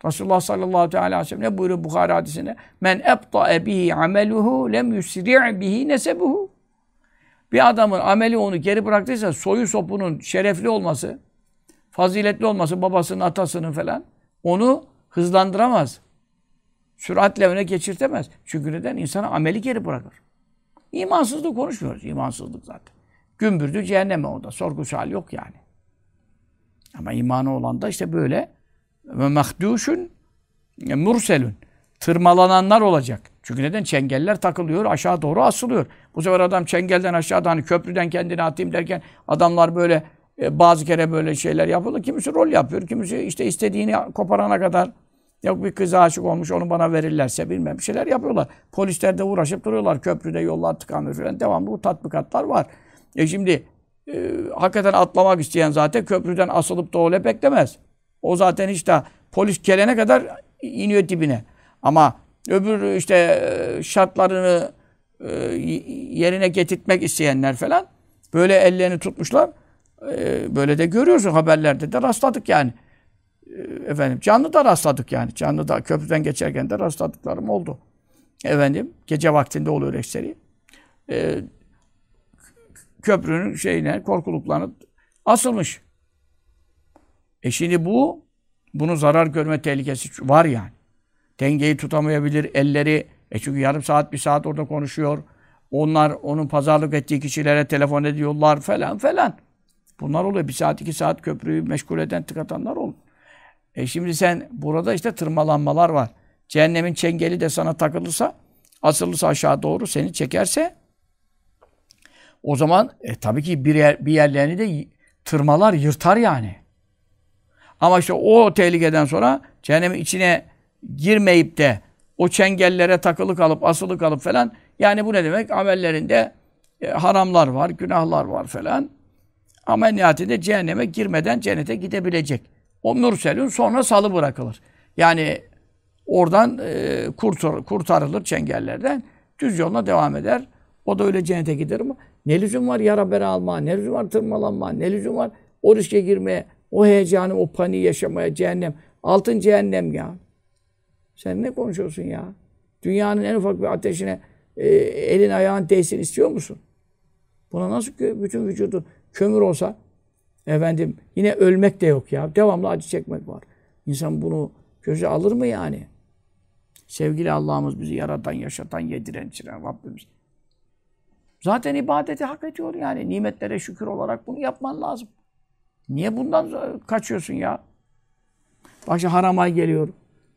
Resulullah sallallahu aleyhi ve sellem ne buyuruyor Bukhari hadisinde? Men ebta'e bihi ameluhu lem yusri' bihi nesebuhu. Bir adamın ameli onu geri bıraktıysa soyu sopunun şerefli olması, faziletli olması, babasının, atasının falan onu hızlandıramaz. Süratle öne geçirtemez. Çünkü neden? İnsana ameli geri bırakır. İmansızlık konuşmuyoruz. İmansızlık zaten. Gümbürdü cehenneme o da. Sorgu sual yok yani. Ama imanı olan da işte böyle ve mahduşun murselun tırmalananlar olacak. Çünkü neden? Çengeller takılıyor, aşağı doğru asılıyor. Bu sefer adam çengelden aşağıdan hani köprüden kendini atayım derken adamlar böyle e, bazı kere böyle şeyler yapılır. Kimisi rol yapıyor, kimisi işte istediğini koparana kadar yok bir kıza aşık olmuş onu bana verirlerse bilmem bir şeyler yapıyorlar. Polisler de uğraşıp duruyorlar. Köprüde yollar tıkanıyor falan. Devamlı bu tatbikatlar var. E şimdi e, hakikaten atlamak isteyen zaten köprüden asılıp da öyle beklemez. O zaten işte polis gelene kadar iniyor dibine. Ama öbür işte e, şartlarını e, yerine getirtmek isteyenler falan böyle ellerini tutmuşlar. E, böyle de görüyorsun haberlerde de rastladık yani. Efendim canlı da rastladık yani. Canlı da köprüden geçerken de rastladıklarım oldu. Efendim gece vaktinde oluyor ekseri. Köprünün şeyine, korkuluklarına asılmış. E şimdi bu, bunun zarar görme tehlikesi var yani. Dengeyi tutamayabilir, elleri, e çünkü yarım saat, bir saat orada konuşuyor. Onlar onun pazarlık ettiği kişilere telefon ediyorlar falan falan. Bunlar oluyor. Bir saat, iki saat köprüyü meşgul eden, tıkatanlar olur. E şimdi sen burada işte tırmalanmalar var. Cehennemin çengeli de sana takılırsa, asılırsa aşağı doğru seni çekerse o zaman e, tabii ki bir, yer, bir yerlerini de tırmalar, yırtar yani. Ama işte o tehlikeden sonra cehennemin içine girmeyip de o çengellere takılı kalıp, asılı kalıp falan yani bu ne demek? Amellerinde e, haramlar var, günahlar var falan. Ama nihayetinde cehenneme girmeden cennete gidebilecek. O mürselün sonra salı bırakılır. Yani oradan e, kurtar, kurtarılır çengellerden. Düz yoluna devam eder. O da öyle cennete gider mi? Ne lüzum var yara bera alma, ne lüzum var tırmalanma, ne lüzum var o riske girmeye, o heyecanı, o paniği yaşamaya, cehennem. Altın cehennem ya. Sen ne konuşuyorsun ya? Dünyanın en ufak bir ateşine e, elin ayağın değsin istiyor musun? Buna nasıl bütün vücudu kömür olsa efendim yine ölmek de yok ya. Devamlı acı çekmek var. İnsan bunu göze alır mı yani? Sevgili Allah'ımız bizi yaratan, yaşatan, yediren, içiren Rabbimiz. Zaten ibadeti hak ediyor yani. Nimetlere şükür olarak bunu yapman lazım. Niye bundan kaçıyorsun ya? Bak şimdi haram ay geliyor.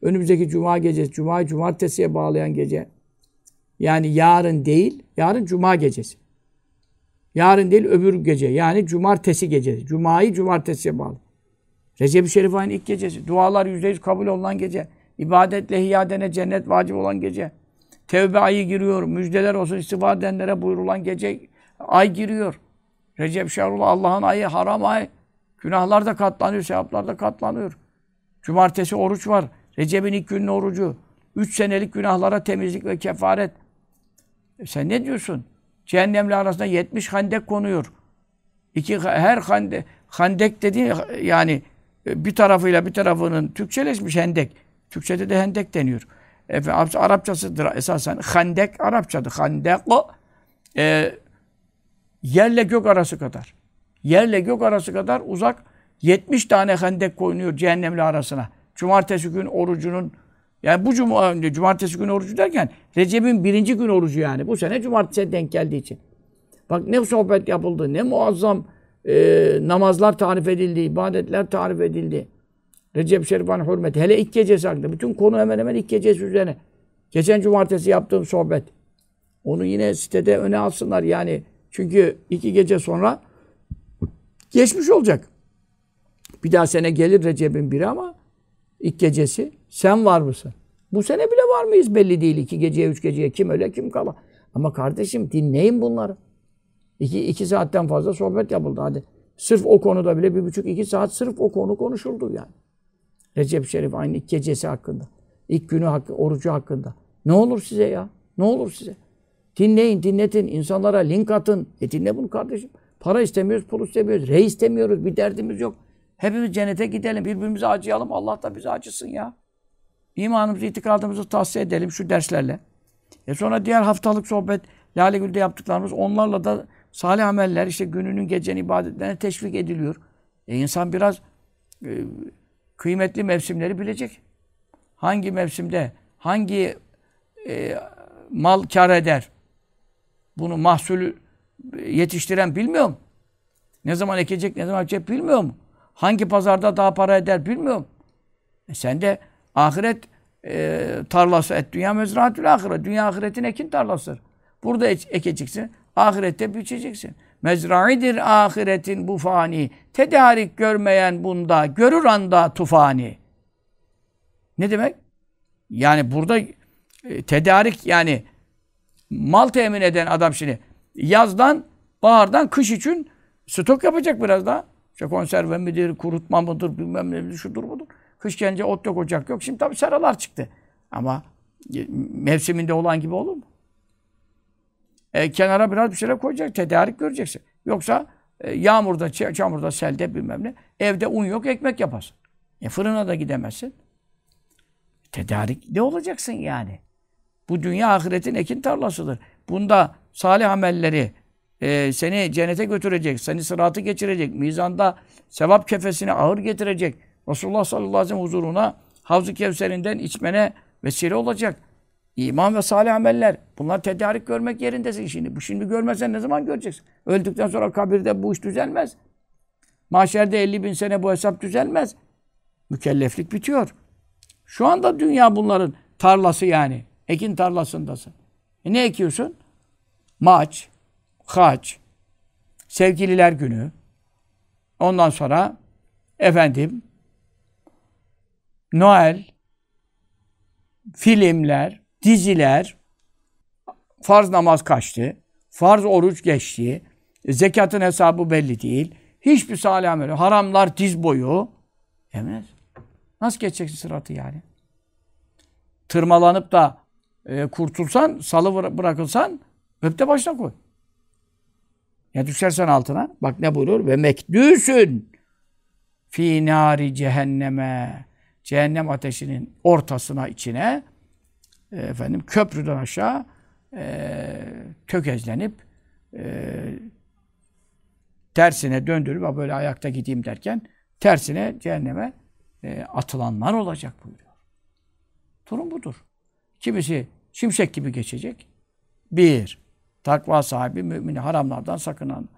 Önümüzdeki cuma gecesi, cumayı cumartesiye bağlayan gece. Yani yarın değil, yarın cuma gecesi. Yarın değil öbür gece. Yani cumartesi gecesi. Cumayı cumartesiye bağlı. Recep-i Şerif ayının ilk gecesi. Dualar yüzde yüz kabul olunan gece. İbadetle hiyadene cennet vacip olan gece. Tevbe ayı giriyor. Müjdeler olsun istifa edenlere buyurulan gece ay giriyor. Recep Şerullah Allah'ın ayı, haram ay. Günahlar da katlanıyor, sevaplar da katlanıyor. Cumartesi oruç var. Recep'in ilk günün orucu. Üç senelik günahlara temizlik ve kefaret. E sen ne diyorsun? Cehennemle arasında 70 handek konuyor. İki, her hande, handek dedi yani e, bir tarafıyla bir tarafının Türkçeleşmiş hendek. Türkçede de hendek deniyor. Efendim, Arapçasıdır esasen. Handek Arapçadır. Handek e, yerle gök arası kadar. Yerle gök arası kadar uzak 70 tane hendek koyunuyor cehennemle arasına. Cumartesi gün orucunun yani bu cuma, cumartesi gün orucu derken Recep'in birinci gün orucu yani. Bu sene cumartesiye denk geldiği için. Bak ne sohbet yapıldı, ne muazzam e, namazlar tarif edildi, ibadetler tarif edildi. Recep Şerifan hürmeti. Hele ilk gecesi hakkında. Bütün konu hemen hemen ilk gecesi üzerine. Geçen cumartesi yaptığım sohbet. Onu yine sitede öne alsınlar yani. Çünkü iki gece sonra geçmiş olacak. Bir daha sene gelir Recep'in biri ama ilk gecesi sen var mısın? Bu sene bile var mıyız belli değil. İki geceye, üç geceye kim öyle kim kala. Ama kardeşim dinleyin bunları. İki, iki saatten fazla sohbet yapıldı hadi. Sırf o konuda bile bir buçuk iki saat sırf o konu konuşuldu yani. Recep Şerif aynı ilk gecesi hakkında. ilk günü hakkı, orucu hakkında. Ne olur size ya? Ne olur size? Dinleyin, dinletin. insanlara link atın. E dinle bunu kardeşim. Para istemiyoruz, pul istemiyoruz. Rey istemiyoruz. Bir derdimiz yok. Hepimiz cennete gidelim. Birbirimize acıyalım. Allah da bize acısın ya. İmanımızı, itikadımızı tahsiye edelim şu derslerle. E sonra diğer haftalık sohbet, Lale Gül'de yaptıklarımız onlarla da salih ameller, işte gününün gecenin ibadetlerine teşvik ediliyor. E insan biraz e, kıymetli mevsimleri bilecek. Hangi mevsimde, hangi e, mal kar eder? Bunu mahsulü yetiştiren bilmiyor mu? Ne zaman ekecek, ne zaman ekecek bilmiyor mu? Hangi pazarda daha para eder bilmiyor mu? E sen de ahiret e, tarlası et dünya mezraatül ahiret. Dünya ahiretin ekin tarlasıdır. Burada ekeceksin. Ahirette biçeceksin. Mezraidir ahiretin bu fani. Tedarik görmeyen bunda, görür anda tufani. Ne demek? Yani burada e, tedarik yani mal temin eden adam şimdi yazdan, bahardan, kış için stok yapacak biraz daha. İşte konserve midir, kurutma mıdır, bilmem ne şudur budur. Kış gelince ot yok, ocak yok. Şimdi tabii seralar çıktı. Ama e, mevsiminde olan gibi olur mu? E, kenara biraz bir şeyler koyacak, tedarik göreceksin. Yoksa e, yağmurda, çamurda, selde bilmem ne. Evde un yok, ekmek yaparsın. E, fırına da gidemezsin. Tedarik ne olacaksın yani? Bu dünya ahiretin ekin tarlasıdır. Bunda salih amelleri e, seni cennete götürecek, seni sıratı geçirecek, mizanda sevap kefesini ağır getirecek. Resulullah sallallahu aleyhi ve sellem huzuruna Havz-ı Kevser'inden içmene vesile olacak. İman ve salih ameller. Bunlar tedarik görmek yerindesin şimdi. Bu şimdi görmezsen ne zaman göreceksin? Öldükten sonra kabirde bu iş düzelmez. Mahşerde 50 bin sene bu hesap düzelmez. Mükelleflik bitiyor. Şu anda dünya bunların tarlası yani. Ekin tarlasındasın. E ne ekiyorsun? Maç, haç, sevgililer günü. Ondan sonra efendim Noel, filmler, diziler, farz namaz kaçtı, farz oruç geçti, zekatın hesabı belli değil, hiçbir salih ameli, haramlar diz boyu. Emez. Nasıl geçeceksin sıratı yani? Tırmalanıp da e, kurtulsan, salı bırakılsan, öpte başına koy. Ya düşersen altına, bak ne buyurur? Ve mekdüsün fi nari cehenneme cehennem ateşinin ortasına, içine e, efendim köprüden aşağı e, tökezlenip e, tersine döndürüp böyle ayakta gideyim derken tersine cehenneme e, atılanlar olacak buyuruyor. Durum budur. Kimisi şimşek gibi geçecek. Bir, takva sahibi, mümini, haramlardan sakınan,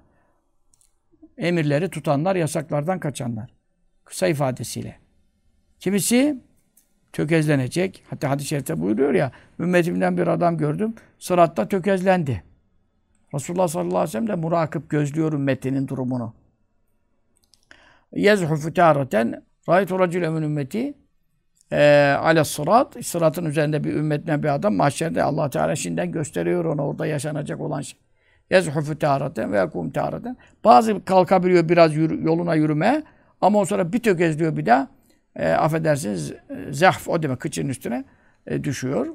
emirleri tutanlar, yasaklardan kaçanlar. Kısa ifadesiyle. Kimisi tökezlenecek. Hatta hadis-i şerifte buyuruyor ya, ümmetimden bir adam gördüm, sıratta tökezlendi. Resulullah sallallahu aleyhi ve sellem de murakip gözlüyor ümmetinin durumunu. Yezhufu târaten râitu racüle min ümmeti e, ale sırat. Sıratın üzerinde bir ümmetten bir adam mahşerde allah Teala şimdiden gösteriyor ona orada yaşanacak olan şey. Yezhufu târaten ve yakum târaten. Bazı kalkabiliyor biraz yürü, yoluna yürüme ama o sonra bir tökezliyor bir daha e, affedersiniz zahf o demek kıçın üstüne e, düşüyor.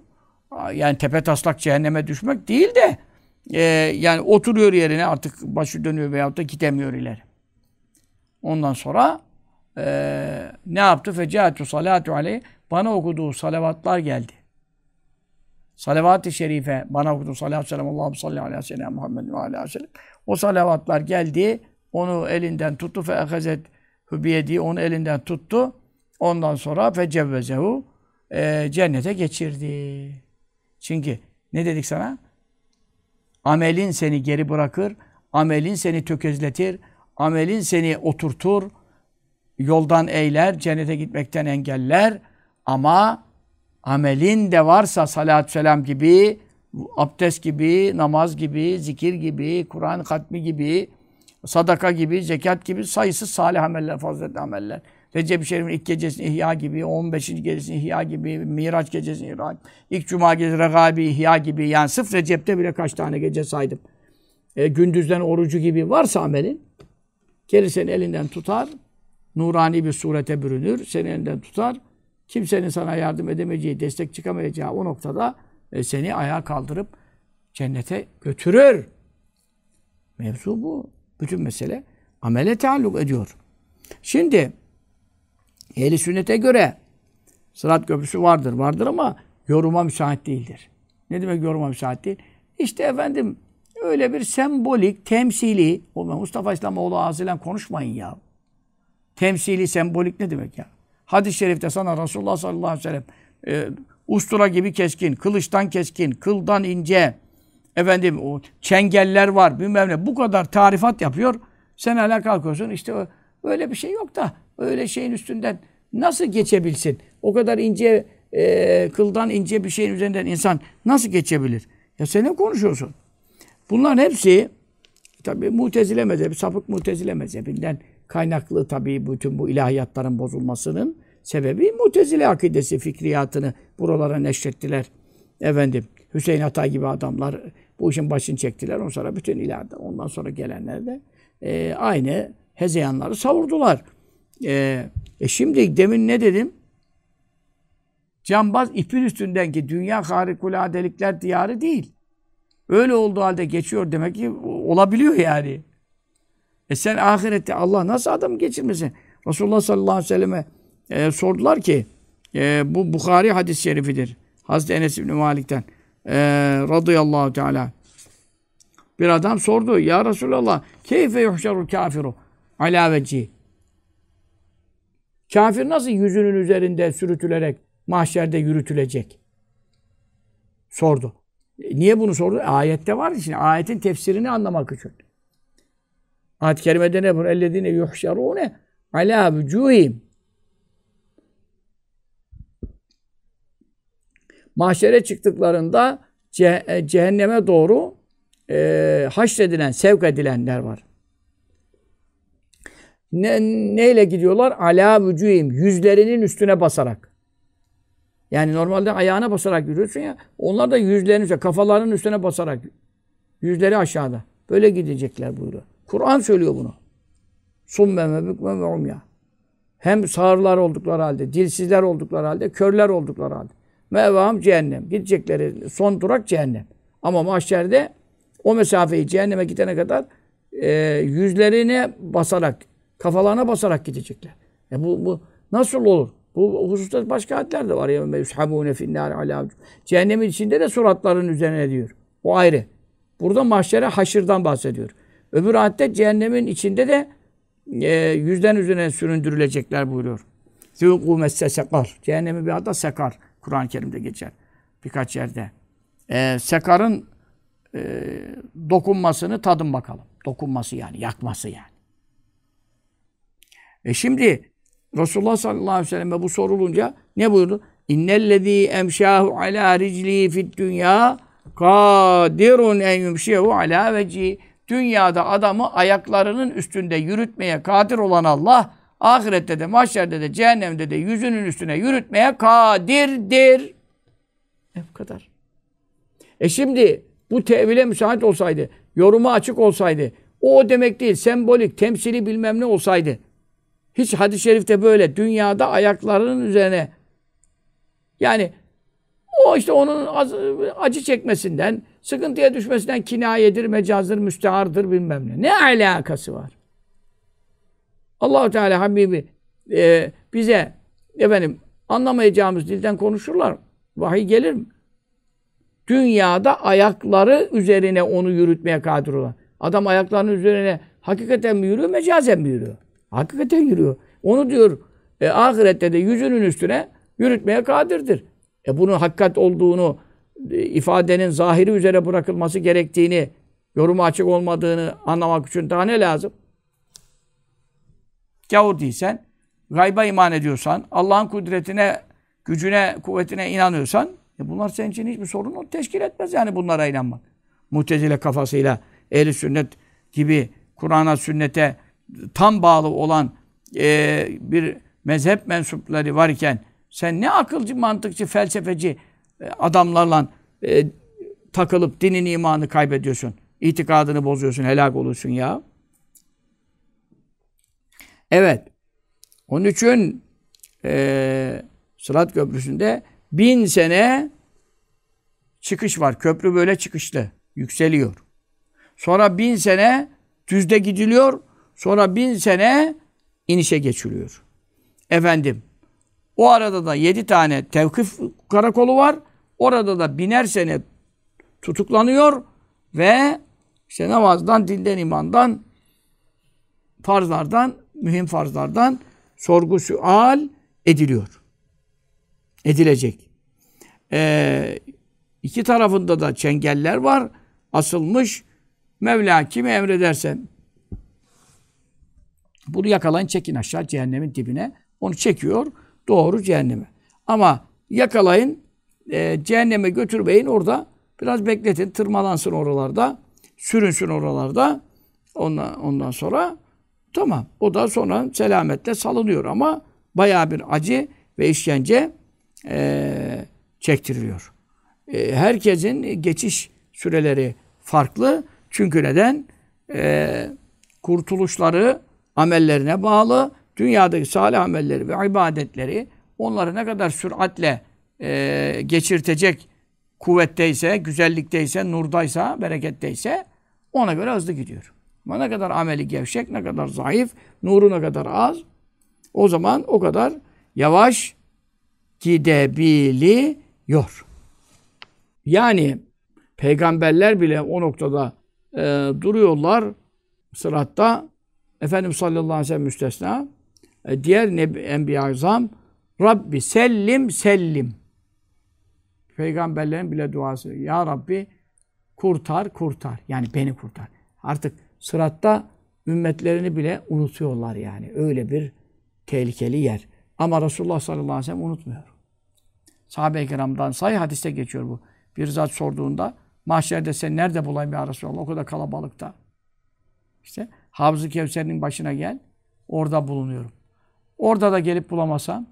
Yani tepe taslak cehenneme düşmek değil de e, yani oturuyor yerine artık başı dönüyor veyahut da gidemiyor ileri. Ondan sonra e, ne yaptı? Fecatu salatu aleyh bana okuduğu salavatlar geldi. Salavat-ı şerife bana okuduğu salatü selam Allah'ım salli aleyhi ve sellem Muhammed ve aleyhi ve sellem. O salavatlar geldi. Onu elinden tuttu fe ehezet hübiyedi. Onu elinden tuttu. Ondan sonra fecevvezehu e, cennete geçirdi. Çünkü ne dedik sana? Amelin seni geri bırakır, amelin seni tökezletir, amelin seni oturtur, yoldan eyler, cennete gitmekten engeller. Ama amelin de varsa salatü selam gibi, abdest gibi, namaz gibi, zikir gibi, Kur'an katmi gibi, sadaka gibi, zekat gibi sayısız salih ameller, faziletli ameller. Recep-i Şerif'in ilk gecesini ihya gibi, 15. gecesini ihya gibi, Miraç gecesini ihya ilk Cuma gecesi Regabi ihya gibi. Yani sırf Recep'te bile kaç tane gece saydım. E, gündüzden orucu gibi varsa amelin, gelir seni elinden tutar, nurani bir surete bürünür, seni elinden tutar. Kimsenin sana yardım edemeyeceği, destek çıkamayacağı o noktada e, seni ayağa kaldırıp cennete götürür. Mevzu bu. Bütün mesele amele taalluk ediyor. Şimdi ehli sünnete göre Sırat köprüsü vardır. Vardır ama yoruma müsait değildir. Ne demek yoruma müsait değil? İşte efendim öyle bir sembolik, temsili, o Mustafa İslamoğlu ağzıyla konuşmayın ya. Temsili, sembolik ne demek ya? Hadis-i şerifte sana Resulullah sallallahu aleyhi ve sellem e, ustura gibi keskin, kılıçtan keskin, kıldan ince, efendim o çengeller var bilmem ne. Bu kadar tarifat yapıyor. Sen hala kalkıyorsun işte öyle bir şey yok da öyle şeyin üstünden nasıl geçebilsin? O kadar ince e, kıldan ince bir şeyin üzerinden insan nasıl geçebilir? Ya sen ne konuşuyorsun? Bunların hepsi tabi mutezile mezhebi, sapık mutezile mezhebinden kaynaklı tabii bütün bu ilahiyatların bozulmasının sebebi mutezile akidesi fikriyatını buralara neşrettiler. Efendim Hüseyin Atay gibi adamlar bu işin başını çektiler. Ondan sonra bütün ilahiyatlar, ondan sonra gelenler de e, aynı hezeyanları savurdular. E, e şimdi demin ne dedim? Cambaz ipin üstünden ki dünya harikuladelikler diyarı değil. Öyle olduğu halde geçiyor demek ki olabiliyor yani. E sen ahirette Allah nasıl adam geçirmesin? Resulullah sallallahu aleyhi ve selleme e, sordular ki e, bu Bukhari hadis-i şerifidir. Hazreti Enes İbni Malik'ten e, radıyallahu teala bir adam sordu. Ya Resulallah keyfe yuhşarul kafiru ala veci Kafir nasıl yüzünün üzerinde sürütülerek mahşerde yürütülecek? Sordu. E, niye bunu sordu? Ayette var şimdi. Ayetin tefsirini anlamak için. Ayet-i kerimede ne bu? Ellezine yuhşarune ala vücuhim. Mahşere çıktıklarında ce e, cehenneme doğru e, haşredilen, sevk edilenler var. Ne, neyle gidiyorlar? Ala vücuhim. Yüzlerinin üstüne basarak. Yani normalde ayağına basarak yürüyorsun ya. Onlar da yüzlerinin üstüne, kafalarının üstüne basarak. Yüzleri aşağıda. Böyle gidecekler buyuruyor. Kur'an söylüyor bunu. Summe ve bükme ve umya. Hem sağırlar oldukları halde, dilsizler oldukları halde, körler oldukları halde. Mevam cehennem. Gidecekleri son durak cehennem. Ama mahşerde o mesafeyi cehenneme gidene kadar e, yüzlerine basarak, kafalarına basarak gidecekler. E bu, bu nasıl olur? Bu hususta başka ayetler de var. ya yushabune finnâr alâ Cehennemin içinde de suratların üzerine diyor. O ayrı. Burada mahşere haşırdan bahsediyor. Öbür ayette cehennemin içinde de e, yüzden üzerine süründürülecekler buyuruyor. Zûkû messe sekar. Cehennemin bir adı sekar. Kur'an-ı Kerim'de geçer. Birkaç yerde. E, sekarın e, dokunmasını tadın bakalım. Dokunması yani, yakması yani. E şimdi Resulullah sallallahu aleyhi ve selleme bu sorulunca ne buyurdu? İnnellezî emşâhu alâ riclî fid dünya kadirun en yumşiyehu alâ veci. Dünyada adamı ayaklarının üstünde yürütmeye kadir olan Allah ahirette de mahşerde de cehennemde de yüzünün üstüne yürütmeye kadirdir. E bu kadar. E şimdi bu tevile müsait olsaydı, yoruma açık olsaydı, o demek değil, sembolik, temsili bilmem ne olsaydı, hiç hadis-i şerifte böyle dünyada ayaklarının üzerine yani o işte onun acı çekmesinden, sıkıntıya düşmesinden kinayedir, mecazdır, müstehardır bilmem ne. Ne alakası var? Allahu Teala Habibi e, bize efendim anlamayacağımız dilden konuşurlar. Vahiy gelir mi? Dünyada ayakları üzerine onu yürütmeye kadir olan. Adam ayaklarının üzerine hakikaten mi yürüyor, mecazen mi yürüyor? Hakikaten yürüyor. Onu diyor e, ahirette de yüzünün üstüne yürütmeye kadirdir. E bunun hakikat olduğunu e, ifadenin zahiri üzere bırakılması gerektiğini, yorumu açık olmadığını anlamak için daha ne lazım? Gavur değilsen, gayba iman ediyorsan, Allah'ın kudretine, gücüne, kuvvetine inanıyorsan, e bunlar senin için hiçbir sorun teşkil etmez yani bunlara inanmak. Mutezile kafasıyla ehli sünnet gibi Kur'an'a, sünnete tam bağlı olan e, bir mezhep mensupları varken sen ne akılcı, mantıkçı, felsefeci e, adamlarla e, takılıp dinin imanı kaybediyorsun. İtikadını bozuyorsun, helak olursun ya. Evet. Onun için e, Sırat Köprüsü'nde bin sene çıkış var. Köprü böyle çıkışlı. Yükseliyor. Sonra bin sene düzde gidiliyor. Sonra bin sene inişe geçiliyor. Efendim o arada da yedi tane tevkif karakolu var. Orada da biner sene tutuklanıyor ve işte namazdan, dilden, imandan, farzlardan, mühim farzlardan sorgu sual ediliyor. Edilecek. Ee, iki tarafında da çengeller var. Asılmış. Mevla kimi emrederse bunu yakalayın çekin aşağı cehennemin dibine. Onu çekiyor doğru cehenneme. Ama yakalayın e, cehenneme götürmeyin orada biraz bekletin tırmalansın oralarda sürünsün oralarda ondan, ondan sonra tamam o da sonra selametle salınıyor ama baya bir acı ve işkence e, çektiriliyor. E, herkesin geçiş süreleri farklı. Çünkü neden? E, kurtuluşları amellerine bağlı. Dünyadaki salih amelleri ve ibadetleri onları ne kadar süratle e, geçirtecek kuvvetteyse, güzellikteyse, nurdaysa, bereketteyse ona göre hızlı gidiyor. Ama ne kadar ameli gevşek, ne kadar zayıf, nuru ne kadar az, o zaman o kadar yavaş gidebiliyor. Yani peygamberler bile o noktada e, duruyorlar sıratta. Efendimiz sallallahu aleyhi ve sellem müstesna. E, diğer Nebi, Enbiya Azam Rabbi sellim sellim. Peygamberlerin bile duası. Ya Rabbi kurtar kurtar. Yani beni kurtar. Artık sıratta ümmetlerini bile unutuyorlar yani. Öyle bir tehlikeli yer. Ama Resulullah sallallahu aleyhi ve sellem unutmuyor. Sahabe-i kiramdan sayı hadiste geçiyor bu. Bir zat sorduğunda mahşerde sen nerede bulayım ya Resulallah? O kadar kalabalıkta. İşte Havz-ı Kevser'in başına gel. Orada bulunuyorum. Orada da gelip bulamasam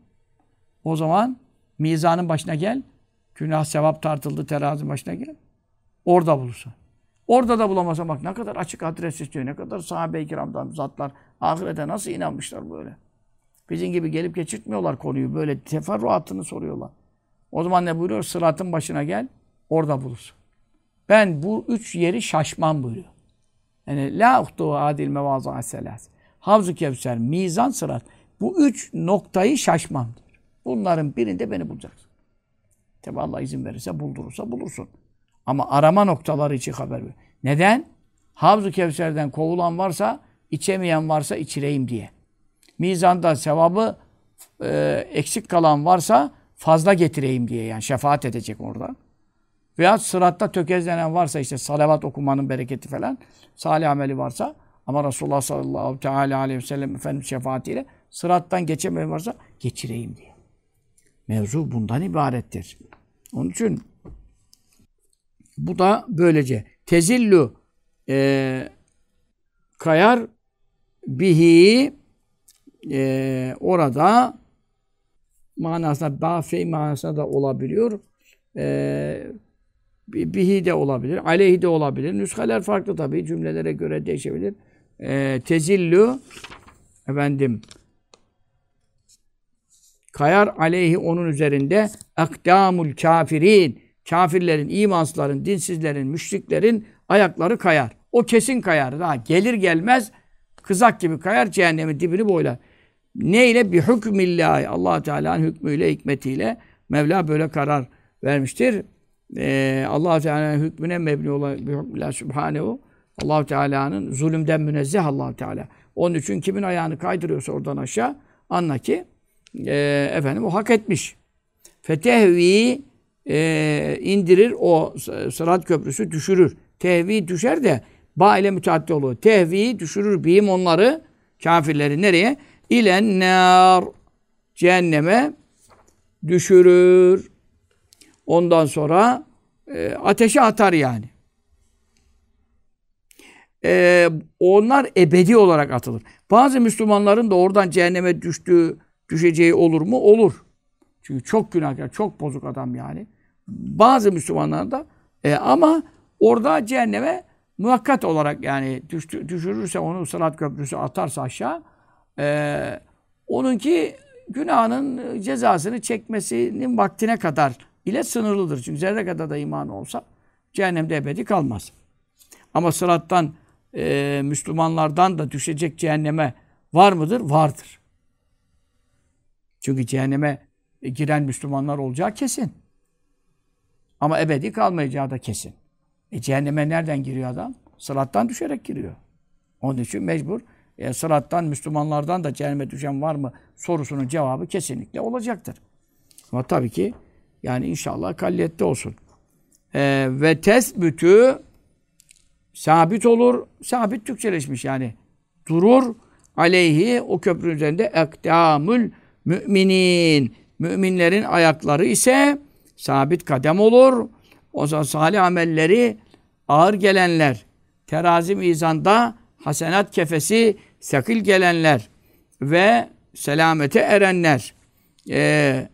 o zaman mizanın başına gel. Günah sevap tartıldı terazinin başına gel. Orada bulursan. Orada da bulamazsan bak ne kadar açık adres istiyor. Ne kadar sahabe-i kiramdan zatlar ahirete nasıl inanmışlar böyle. Bizim gibi gelip geçirtmiyorlar konuyu. Böyle teferruatını soruyorlar. O zaman ne buyuruyor? Sıratın başına gel. Orada bulursun. Ben bu üç yeri şaşmam buyuruyor. Yani la uhtu adil mevaza selas. Havzu Kevser, mizan, sırat. Bu üç noktayı şaşmam diyor. Bunların birinde beni bulacaksın. Tabi Allah izin verirse, buldurursa bulursun. Ama arama noktaları için haber ver. Neden? Havzu Kevser'den kovulan varsa, içemeyen varsa içireyim diye. Mizanda sevabı e, eksik kalan varsa fazla getireyim diye yani şefaat edecek orada. Veya sıratta tökezlenen varsa işte salavat okumanın bereketi falan, salih ameli varsa ama Resulullah sallallahu teala aleyhi ve sellem Efendimiz şefaatiyle sırattan geçemeyen varsa geçireyim diye. Mevzu bundan ibarettir. Onun için bu da böylece tezillu e, kayar bihi e, orada manasında bafey manasında da olabiliyor. E, bihi de olabilir, aleyhi de olabilir. Nüshaler farklı tabii. Cümlelere göre değişebilir. E, tezillu efendim kayar aleyhi onun üzerinde akdamul kafirin kafirlerin, imansızların, dinsizlerin, müşriklerin ayakları kayar. O kesin kayar. Daha gelir gelmez kızak gibi kayar cehennemin dibini boylar. Ne ile? Bir hükmillahi. allah Teala'nın hükmüyle, hikmetiyle Mevla böyle karar vermiştir. Ee, allah Teala'nın hükmüne mebni olan bir hükmüllahi subhanehu. allah Teala'nın zulümden münezzeh allah Teala. Onun için kimin ayağını kaydırıyorsa oradan aşağı anla ki e, efendim o hak etmiş. Fetehvi e, indirir o sırat köprüsü düşürür. Tehvi düşer de ba ile müteaddi olur. Tehvi düşürür bihim onları kafirleri nereye? İlen nar cehenneme düşürür. Ondan sonra e, ateşe atar yani. E, onlar ebedi olarak atılır. Bazı Müslümanların da oradan cehenneme düştüğü, düşeceği olur mu? Olur. Çünkü çok günahkar, çok bozuk adam yani. Bazı Müslümanlar da e, ama orada cehenneme muhakkat olarak yani düştü, düşürürse onu Sırat Köprüsü atarsa aşağı e, onunki günahının cezasını çekmesinin vaktine kadar ile sınırlıdır. Çünkü zerre kadar da iman olsa cehennemde ebedi kalmaz. Ama sırattan e, Müslümanlardan da düşecek cehenneme var mıdır? Vardır. Çünkü cehenneme giren Müslümanlar olacağı kesin. Ama ebedi kalmayacağı da kesin. E cehenneme nereden giriyor adam? Sırattan düşerek giriyor. Onun için mecbur. E, sırattan, Müslümanlardan da cehenneme düşen var mı sorusunun cevabı kesinlikle olacaktır. Ama tabii ki yani inşallah kalliyette olsun. E, ve tesbütü sabit olur. Sabit Türkçeleşmiş yani. Durur aleyhi o köprü üzerinde ekdamül müminin. Müminlerin ayakları ise sabit kadem olur. O zaman salih amelleri ağır gelenler, terazi mizanda hasenat kefesi sakil gelenler ve selamete erenler e,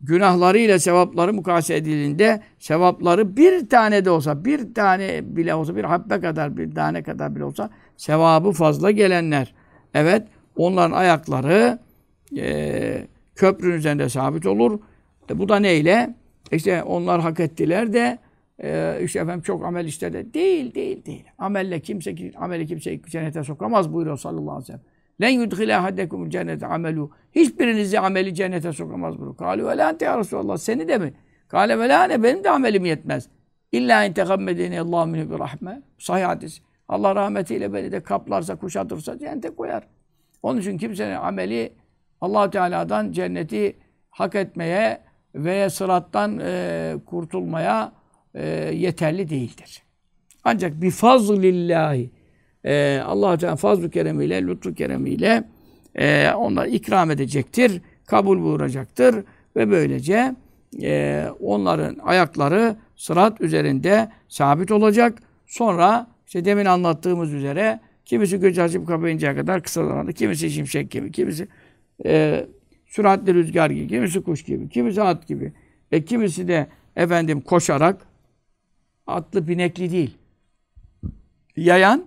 günahlarıyla sevapları mukayese edildiğinde sevapları bir tane de olsa, bir tane bile olsa, bir habbe kadar, bir tane kadar bile olsa sevabı fazla gelenler. Evet, onların ayakları e, köprünün üzerinde sabit olur. E, bu da neyle? İşte onlar hak ettiler de e, işte efendim çok amel istedi. Değil, değil, değil. Amelle kimse, ameli kimse cennete sokamaz buyuruyor sallallahu aleyhi ve sellem. Len yudhile haddekum cennete amelu. Hiçbirinizi ameli cennete sokamaz buyuruyor. Kâlu ve la ya Resulallah. Seni de mi? Kâle ve la? Benim de amelim yetmez. İlla in tegammedeni Allah minhu bir rahme. Sahih hadis. Allah rahmetiyle beni de kaplarsa, kuşatırsa cennete koyar. Onun için kimsenin ameli allah Teala'dan cenneti hak etmeye veya sırattan e, kurtulmaya e, yeterli değildir. Ancak bir fazlillahi e, allah Teala fazl-ı keremiyle, lütfu keremiyle e, onlar ikram edecektir, kabul buyuracaktır ve böylece e, onların ayakları sırat üzerinde sabit olacak. Sonra işte demin anlattığımız üzere kimisi göz açıp kapayıncaya kadar kısa zamanda, kimisi şimşek gibi, kimisi e, süratli rüzgar gibi, kimisi kuş gibi, kimisi at gibi, e, kimisi de efendim koşarak, atlı binekli değil, yayan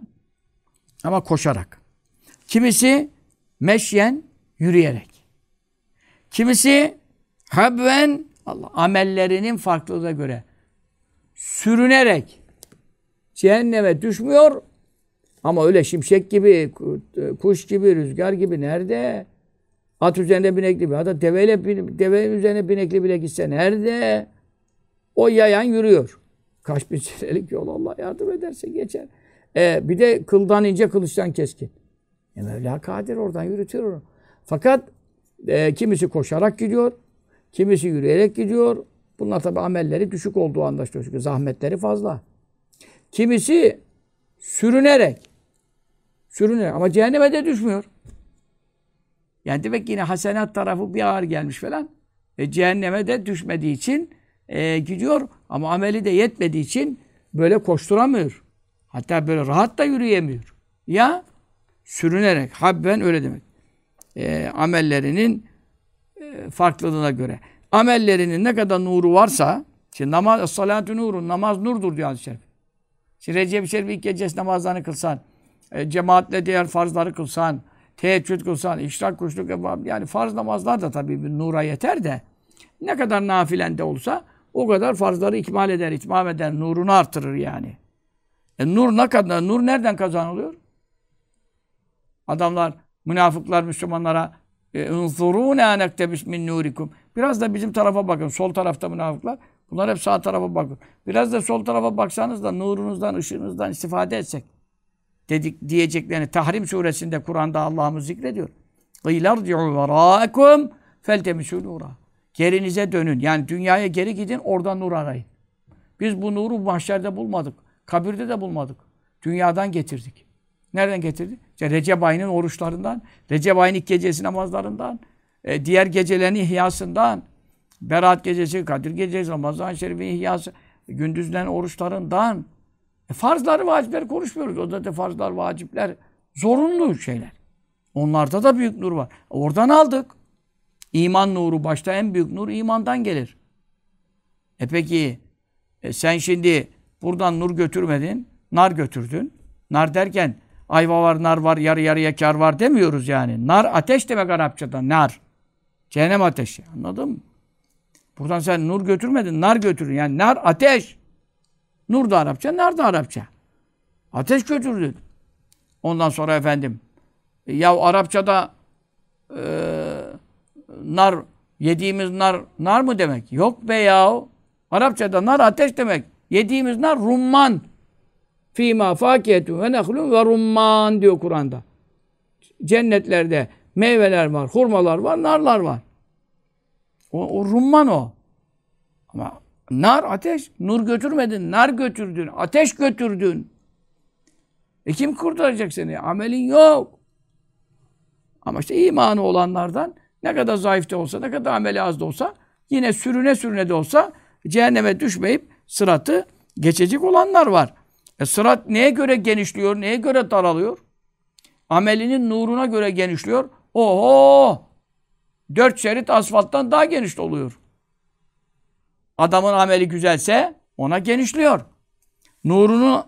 ama koşarak. Kimisi meşyen, yürüyerek. Kimisi habben, Allah, amellerinin farklılığına göre sürünerek cehenneme düşmüyor ama öyle şimşek gibi, kuş gibi, rüzgar gibi nerede? At üzerinde binekli bir adam deveyle, deve üzerine binekli bile gitse nerede? O yayan yürüyor. Kaç bin senelik yol Allah yardım ederse geçer. E, bir de kıldan ince, kılıçtan keskin. E Mevla kadir oradan yürütüyor onu. Fakat e, kimisi koşarak gidiyor, kimisi yürüyerek gidiyor. Bunlar tabi amelleri düşük olduğu anlaşılıyor. Çünkü zahmetleri fazla. Kimisi sürünerek, sürünerek ama cehenneme de düşmüyor. Yani demek yine hasenat tarafı bir ağır gelmiş falan. E, cehenneme de düşmediği için e, gidiyor ama ameli de yetmediği için böyle koşturamıyor. Hatta böyle rahat da yürüyemiyor. Ya sürünerek, habben öyle demek. E, amellerinin e, farklılığına göre. Amellerinin ne kadar nuru varsa, şimdi namaz, salatü nurun, namaz nurdur diyor hadis-i şerif. Şimdi Recep-i Şerif ilk gecesi namazlarını kılsan, e, cemaatle diğer farzları kılsan, teheccüd kılsan, işrak kuşluk yani farz namazlar da tabii bir nura yeter de ne kadar nafilende olsa o kadar farzları ikmal eder, itmam eder, nurunu artırır yani. E nur ne kadar, nur nereden kazanılıyor? Adamlar, münafıklar Müslümanlara اُنْظُرُونَا نَكْتَبِسْ min nurikum. Biraz da bizim tarafa bakın. Sol tarafta münafıklar. Bunlar hep sağ tarafa bakın. Biraz da sol tarafa baksanız da nurunuzdan, ışığınızdan istifade etsek dedik diyeceklerini Tahrim suresinde Kur'an'da Allah'ımız zikrediyor. İlerci'u verâekum feltemisû nura. Gerinize dönün. Yani dünyaya geri gidin, oradan nur arayın. Biz bu nuru mahşerde bulmadık. Kabirde de bulmadık. Dünyadan getirdik. Nereden getirdik? İşte Recep ayının oruçlarından, Recep ayının ilk gecesi namazlarından, e, diğer gecelerin ihyasından, Berat gecesi, Kadir gecesi, Ramazan Şerif'in ihyası, gündüzden oruçlarından, e, farzları, vacipleri konuşmuyoruz. Orada da farzlar, vacipler zorunlu şeyler. Onlarda da büyük nur var. Oradan aldık. İman nuru başta en büyük nur imandan gelir. E peki e sen şimdi buradan nur götürmedin, nar götürdün. Nar derken ayva var, nar var, yarı yarıya kar var demiyoruz yani. Nar ateş demek Arapçada, nar. Cehennem ateşi. Anladın mı? Buradan sen nur götürmedin, nar götürdün. Yani nar ateş. Nur da Arapça, nar da Arapça. Ateş götürdün. Ondan sonra efendim ya Arapçada e, nar yediğimiz nar nar mı demek? Yok be ya. Arapçada nar ateş demek. Yediğimiz nar rumman. Fîmâ fâkiyetun ve nehlun ve rumman diyor Kur'an'da. Cennetlerde meyveler var, hurmalar var, narlar var. O, o rumman o. Ama nar ateş. Nur götürmedin, nar götürdün, ateş götürdün. E kim kurtaracak seni? Amelin yok. Ama işte imanı olanlardan ne kadar zayıf da olsa, ne kadar ameli az da olsa yine sürüne sürüne de olsa cehenneme düşmeyip sıratı geçecek olanlar var. E sırat neye göre genişliyor, neye göre daralıyor? Amelinin nuruna göre genişliyor. Oho! Dört şerit asfalttan daha geniş oluyor. Adamın ameli güzelse ona genişliyor. Nurunu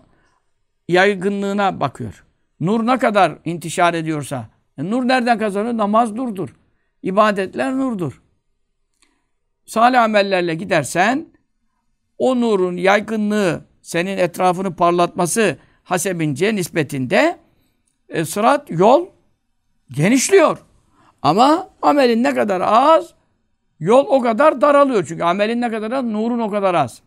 yaygınlığına bakıyor. Nur ne kadar intişar ediyorsa. E nur nereden kazanır? Namaz nurdur. İbadetler nurdur. Salih amellerle gidersen o nurun yaygınlığı, senin etrafını parlatması hasebince, nispetinde e, sırat, yol genişliyor. Ama amelin ne kadar az, yol o kadar daralıyor. Çünkü amelin ne kadar az, nurun o kadar az.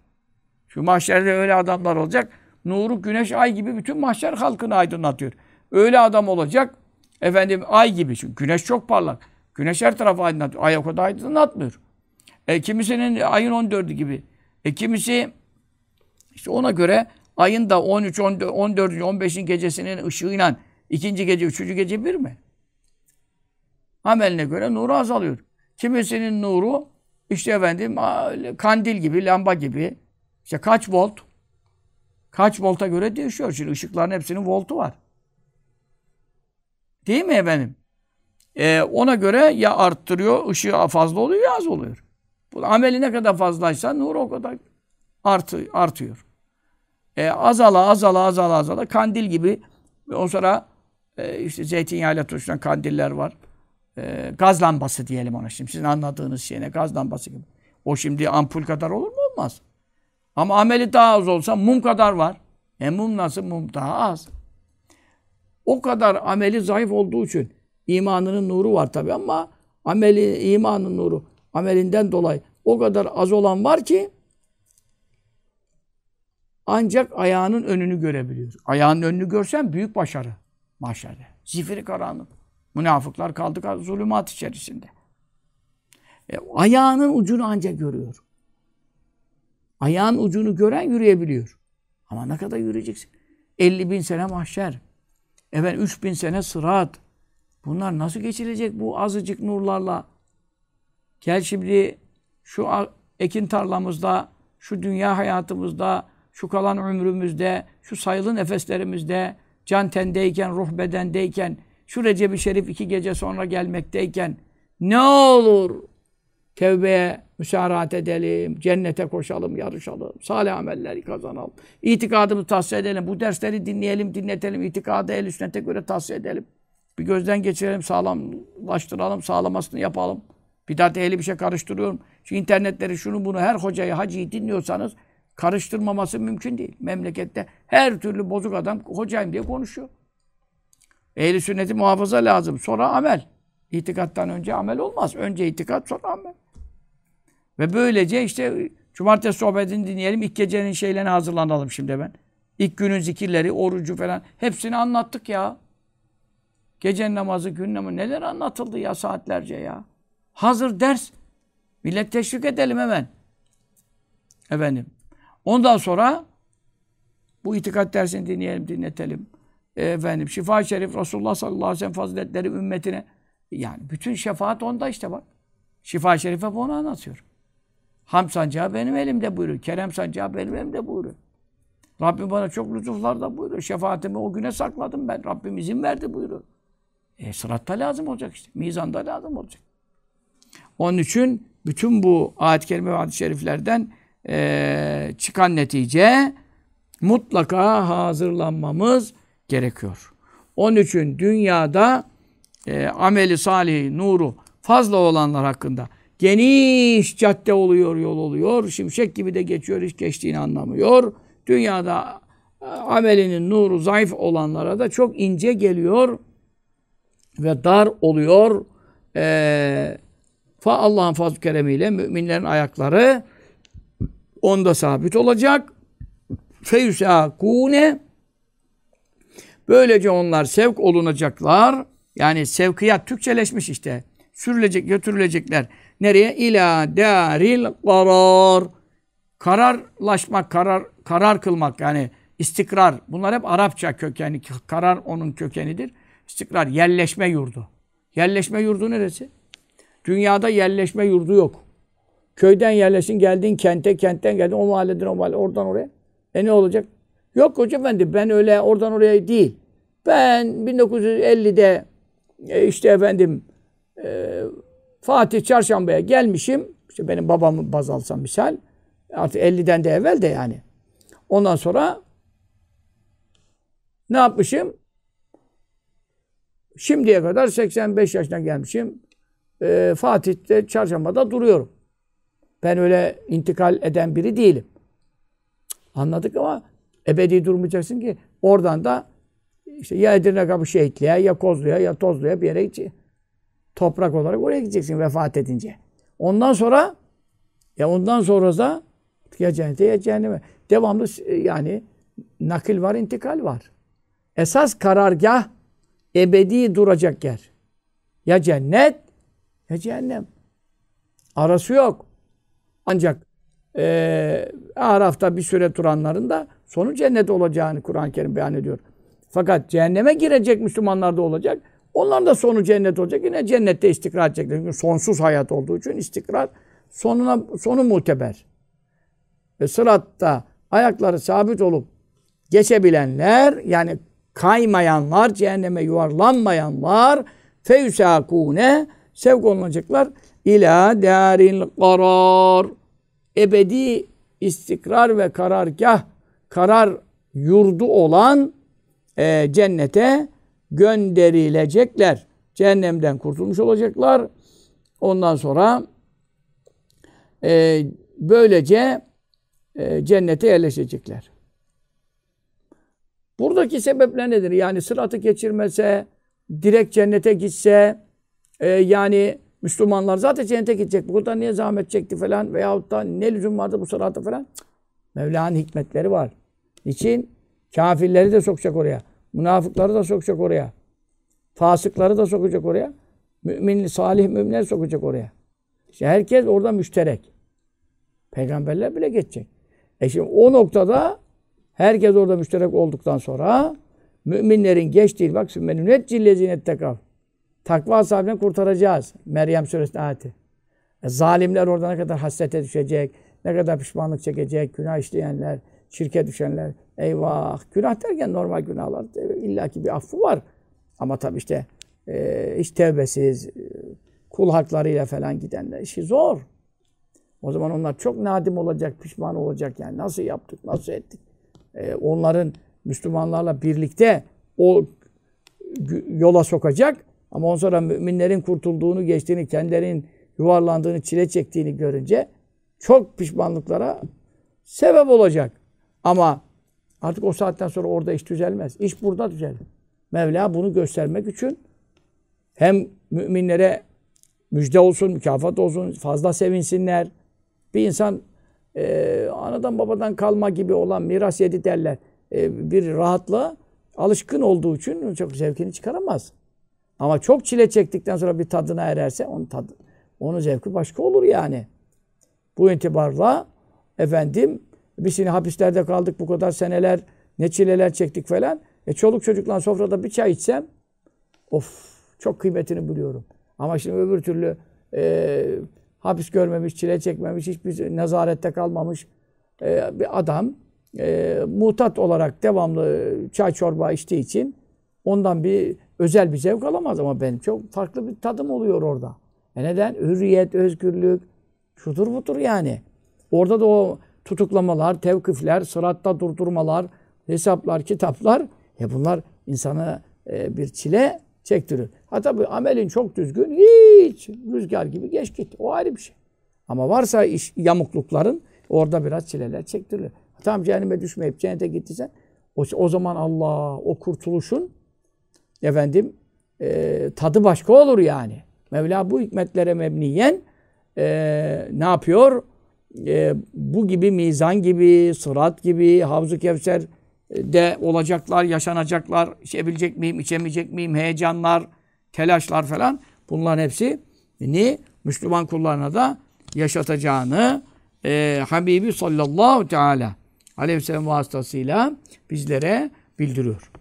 Şu mahşerde öyle adamlar olacak. Nuru güneş, ay gibi bütün mahşer halkını aydınlatıyor. Öyle adam olacak. Efendim ay gibi. Çünkü güneş çok parlak. Güneş her tarafı aydınlatıyor. Ay o kadar aydınlatmıyor. E, kimisinin ayın 14'ü gibi. E, kimisi işte ona göre ayın da 13, 14, 14. 15'in gecesinin ışığıyla ikinci gece, üçüncü gece bir mi? Ameline göre nuru azalıyor. Kimisinin nuru işte efendim kandil gibi, lamba gibi. İşte kaç volt? Kaç volta göre değişiyor. Şimdi ışıkların hepsinin voltu var. Değil mi efendim? Ee, ona göre ya arttırıyor, ışığı fazla oluyor ya az oluyor. Bu ameli ne kadar fazlaysa nur o kadar artı, artıyor. Ee, azala azala azala azala kandil gibi o sonra e, işte zeytinyağıyla tutuşan kandiller var. E, gaz lambası diyelim ona şimdi. Sizin anladığınız şey ne? Gaz lambası gibi. O şimdi ampul kadar olur mu? Olmaz. Ama ameli daha az olsa mum kadar var. E mum nasıl? Mum daha az. O kadar ameli zayıf olduğu için imanının nuru var tabi ama ameli, imanın nuru amelinden dolayı o kadar az olan var ki ancak ayağının önünü görebiliyor. Ayağının önünü görsen büyük başarı mahşerde. Zifiri karanlık. Münafıklar kaldık zulümat içerisinde. E, ayağının ucunu ancak görüyor. Ayağın ucunu gören yürüyebiliyor. Ama ne kadar yürüyeceksin? 50 bin sene mahşer. Efendim 3 bin sene sırat. Bunlar nasıl geçilecek bu azıcık nurlarla? Gel şimdi şu ekin tarlamızda, şu dünya hayatımızda, şu kalan ömrümüzde, şu sayılı nefeslerimizde, can tendeyken, ruh bedendeyken, şu Recep-i Şerif iki gece sonra gelmekteyken ne olur tevbeye müsaaraat edelim, cennete koşalım, yarışalım, salih amelleri kazanalım, itikadımızı tahsil edelim, bu dersleri dinleyelim, dinletelim, itikadı el sünnete göre tahsil edelim. Bir gözden geçirelim, sağlamlaştıralım, sağlamasını yapalım. Bidat ehli bir şey karıştırıyorum. Şu internetleri şunu bunu her hocayı, hacıyı dinliyorsanız karıştırmaması mümkün değil. Memlekette her türlü bozuk adam hocayım diye konuşuyor. Ehli sünneti muhafaza lazım. Sonra amel. İtikattan önce amel olmaz. Önce itikat sonra amel. Ve böylece işte cumartesi sohbetini dinleyelim. İlk gecenin şeylerini hazırlanalım şimdi ben. İlk günün zikirleri, orucu falan. Hepsini anlattık ya. Gece namazı, gün namazı neler anlatıldı ya saatlerce ya. Hazır ders. Millet teşvik edelim hemen. Efendim. Ondan sonra bu itikat dersini dinleyelim, dinletelim. E, efendim şifa şerif Resulullah sallallahu aleyhi ve sellem faziletleri ümmetine yani bütün şefaat onda işte bak. Şifa şerife bu onu anlatıyor. Ham sancağı benim elimde buyuruyor. Kerem sancağı benim elimde buyuruyor. Rabbim bana çok lütuflar da buyuruyor. Şefaatimi o güne sakladım ben. Rabbim izin verdi buyuruyor. E sıratta lazım olacak işte. Mizanda lazım olacak. Onun için bütün bu ayet-i kerime ve hadis-i şeriflerden e, çıkan netice mutlaka hazırlanmamız gerekiyor. Onun için dünyada e, ameli salih, nuru fazla olanlar hakkında geniş cadde oluyor, yol oluyor. Şimşek gibi de geçiyor, hiç geçtiğini anlamıyor. Dünyada amelinin nuru zayıf olanlara da çok ince geliyor ve dar oluyor. Ee, fa Allah'ın fazl keremiyle müminlerin ayakları onda sabit olacak. Feyusâkûne Böylece onlar sevk olunacaklar. Yani sevkiyat Türkçeleşmiş işte. Sürülecek, götürülecekler. Nereye? İlâ dâril karar. Kararlaşmak, karar, karar kılmak yani istikrar. Bunlar hep Arapça kökeni. Karar onun kökenidir. İstikrar, yerleşme yurdu. Yerleşme yurdu neresi? Dünyada yerleşme yurdu yok. Köyden yerleşin, geldin kente, kentten geldin, o mahalleden o mahalle, oradan oraya. E ne olacak? Yok hoca efendi ben öyle oradan oraya değil. Ben 1950'de e, işte efendim e, Fatih Çarşamba'ya gelmişim. İşte benim babamı baz alsam misal. Artık 50'den de evvel de yani. Ondan sonra ne yapmışım? Şimdiye kadar 85 yaşına gelmişim. E, Fatih'te Çarşamba'da duruyorum. Ben öyle intikal eden biri değilim. Anladık ama ebedi durmayacaksın ki oradan da işte ya Edirne Kapı Şehitliğe ya Kozlu'ya ya Tozlu'ya bir yere gideceksin. Toprak olarak oraya gideceksin vefat edince. Ondan sonra ya ondan sonra da ya cennete ya cehenneme. Devamlı yani nakil var, intikal var. Esas karargah ebedi duracak yer. Ya cennet ya cehennem. Arası yok. Ancak e, Araf'ta bir süre duranların da sonu cennet olacağını Kur'an-ı Kerim beyan ediyor. Fakat cehenneme girecek Müslümanlar da olacak. Onların da sonu cennet olacak. Yine cennette istikrar edecekler. Çünkü sonsuz hayat olduğu için istikrar sonuna sonu muteber. Ve sıratta ayakları sabit olup geçebilenler yani kaymayanlar, cehenneme yuvarlanmayanlar feyusakune sevk olunacaklar ila daril karar ebedi istikrar ve karargah karar yurdu olan e, cennete gönderilecekler. Cehennemden kurtulmuş olacaklar. Ondan sonra e, böylece e, cennete yerleşecekler. Buradaki sebepler nedir? Yani sıratı geçirmese, direkt cennete gitse, e, yani Müslümanlar zaten cennete gidecek. Bu kadar niye zahmet çekti falan veyahut da ne lüzum vardı bu sırata falan. Mevla'nın hikmetleri var. İçin kafirleri de sokacak oraya. Münafıkları da sokacak oraya. Fasıkları da sokacak oraya. Mümin, salih müminler sokacak oraya. İşte herkes orada müşterek. Peygamberler bile geçecek. E şimdi o noktada herkes orada müşterek olduktan sonra müminlerin geçtiği bak menünet cillezine tekav. Takva sahibinden kurtaracağız. Meryem suresinin ayeti. E, zalimler orada ne kadar hasrete düşecek, ne kadar pişmanlık çekecek, günah işleyenler, şirke düşenler. Eyvah! Günah derken normal günahlar. illaki bir affı var. Ama tabii işte e, hiç tevbesiz, e, kul haklarıyla falan gidenler işi zor. O zaman onlar çok nadim olacak, pişman olacak yani. Nasıl yaptık, nasıl ettik? E, onların Müslümanlarla birlikte o yola sokacak. Ama ondan sonra müminlerin kurtulduğunu, geçtiğini, kendilerinin yuvarlandığını, çile çektiğini görünce çok pişmanlıklara sebep olacak. Ama artık o saatten sonra orada iş düzelmez. İş burada düzelir. Mevla bunu göstermek için hem müminlere müjde olsun, mükafat olsun, fazla sevinsinler. Bir insan e, anadan babadan kalma gibi olan miras yedi derler. E, bir rahatla alışkın olduğu için çok zevkini çıkaramaz. Ama çok çile çektikten sonra bir tadına ererse onun tadı, onun zevki başka olur yani. Bu itibarla efendim biz şimdi hapislerde kaldık bu kadar seneler ne çileler çektik falan. E çoluk çocukla sofrada bir çay içsem of çok kıymetini biliyorum. Ama şimdi öbür türlü e, hapis görmemiş, çile çekmemiş, hiçbir nezarette kalmamış e, bir adam e, mutat olarak devamlı çay çorba içtiği için ondan bir özel bir zevk alamaz ama benim çok farklı bir tadım oluyor orada. E neden? Hürriyet, özgürlük, şudur budur yani. Orada da o tutuklamalar, tevkifler, sıratta durdurmalar, hesaplar, kitaplar, ya bunlar insana e, bir çile çektirir. Ha tabi amelin çok düzgün, hiç rüzgar gibi geç git. O ayrı bir şey. Ama varsa iş, yamuklukların orada biraz çileler çektirilir. Tam cehenneme düşmeyip cennete gittiysen O, o zaman Allah o kurtuluşun efendim e, tadı başka olur yani. Mevla bu hikmetlere mebniyen e, ne yapıyor? E, bu gibi mizan gibi, sırat gibi, Havzu Kevser de olacaklar, yaşanacaklar, içebilecek miyim, içemeyecek miyim, heyecanlar, telaşlar falan. Bunların hepsi ni Müslüman kullarına da yaşatacağını e, Habibi sallallahu teala aleyhi ve sellem vasıtasıyla bizlere bildiriyor.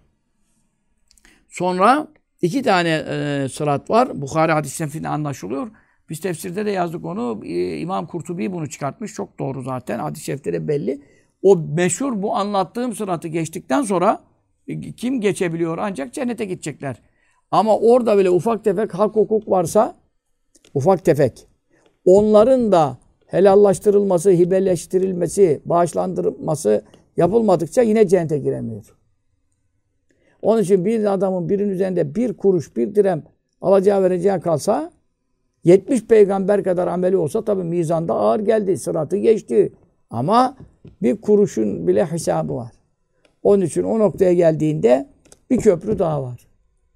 Sonra iki tane e, sırat var. Bukhari hadis-i anlaşılıyor. Biz tefsirde de yazdık onu. E, İmam Kurtubi bunu çıkartmış. Çok doğru zaten. Hadis-i şerifte belli. O meşhur bu anlattığım sıratı geçtikten sonra e, kim geçebiliyor? Ancak cennete gidecekler. Ama orada bile ufak tefek hak hukuk varsa ufak tefek onların da helallaştırılması, hibeleştirilmesi, bağışlandırılması yapılmadıkça yine cennete giremiyor. Onun için bir adamın birinin üzerinde bir kuruş, bir direm alacağı vereceği kalsa 70 peygamber kadar ameli olsa tabi mizanda ağır geldi. Sıratı geçti. Ama bir kuruşun bile hesabı var. Onun için o noktaya geldiğinde bir köprü daha var.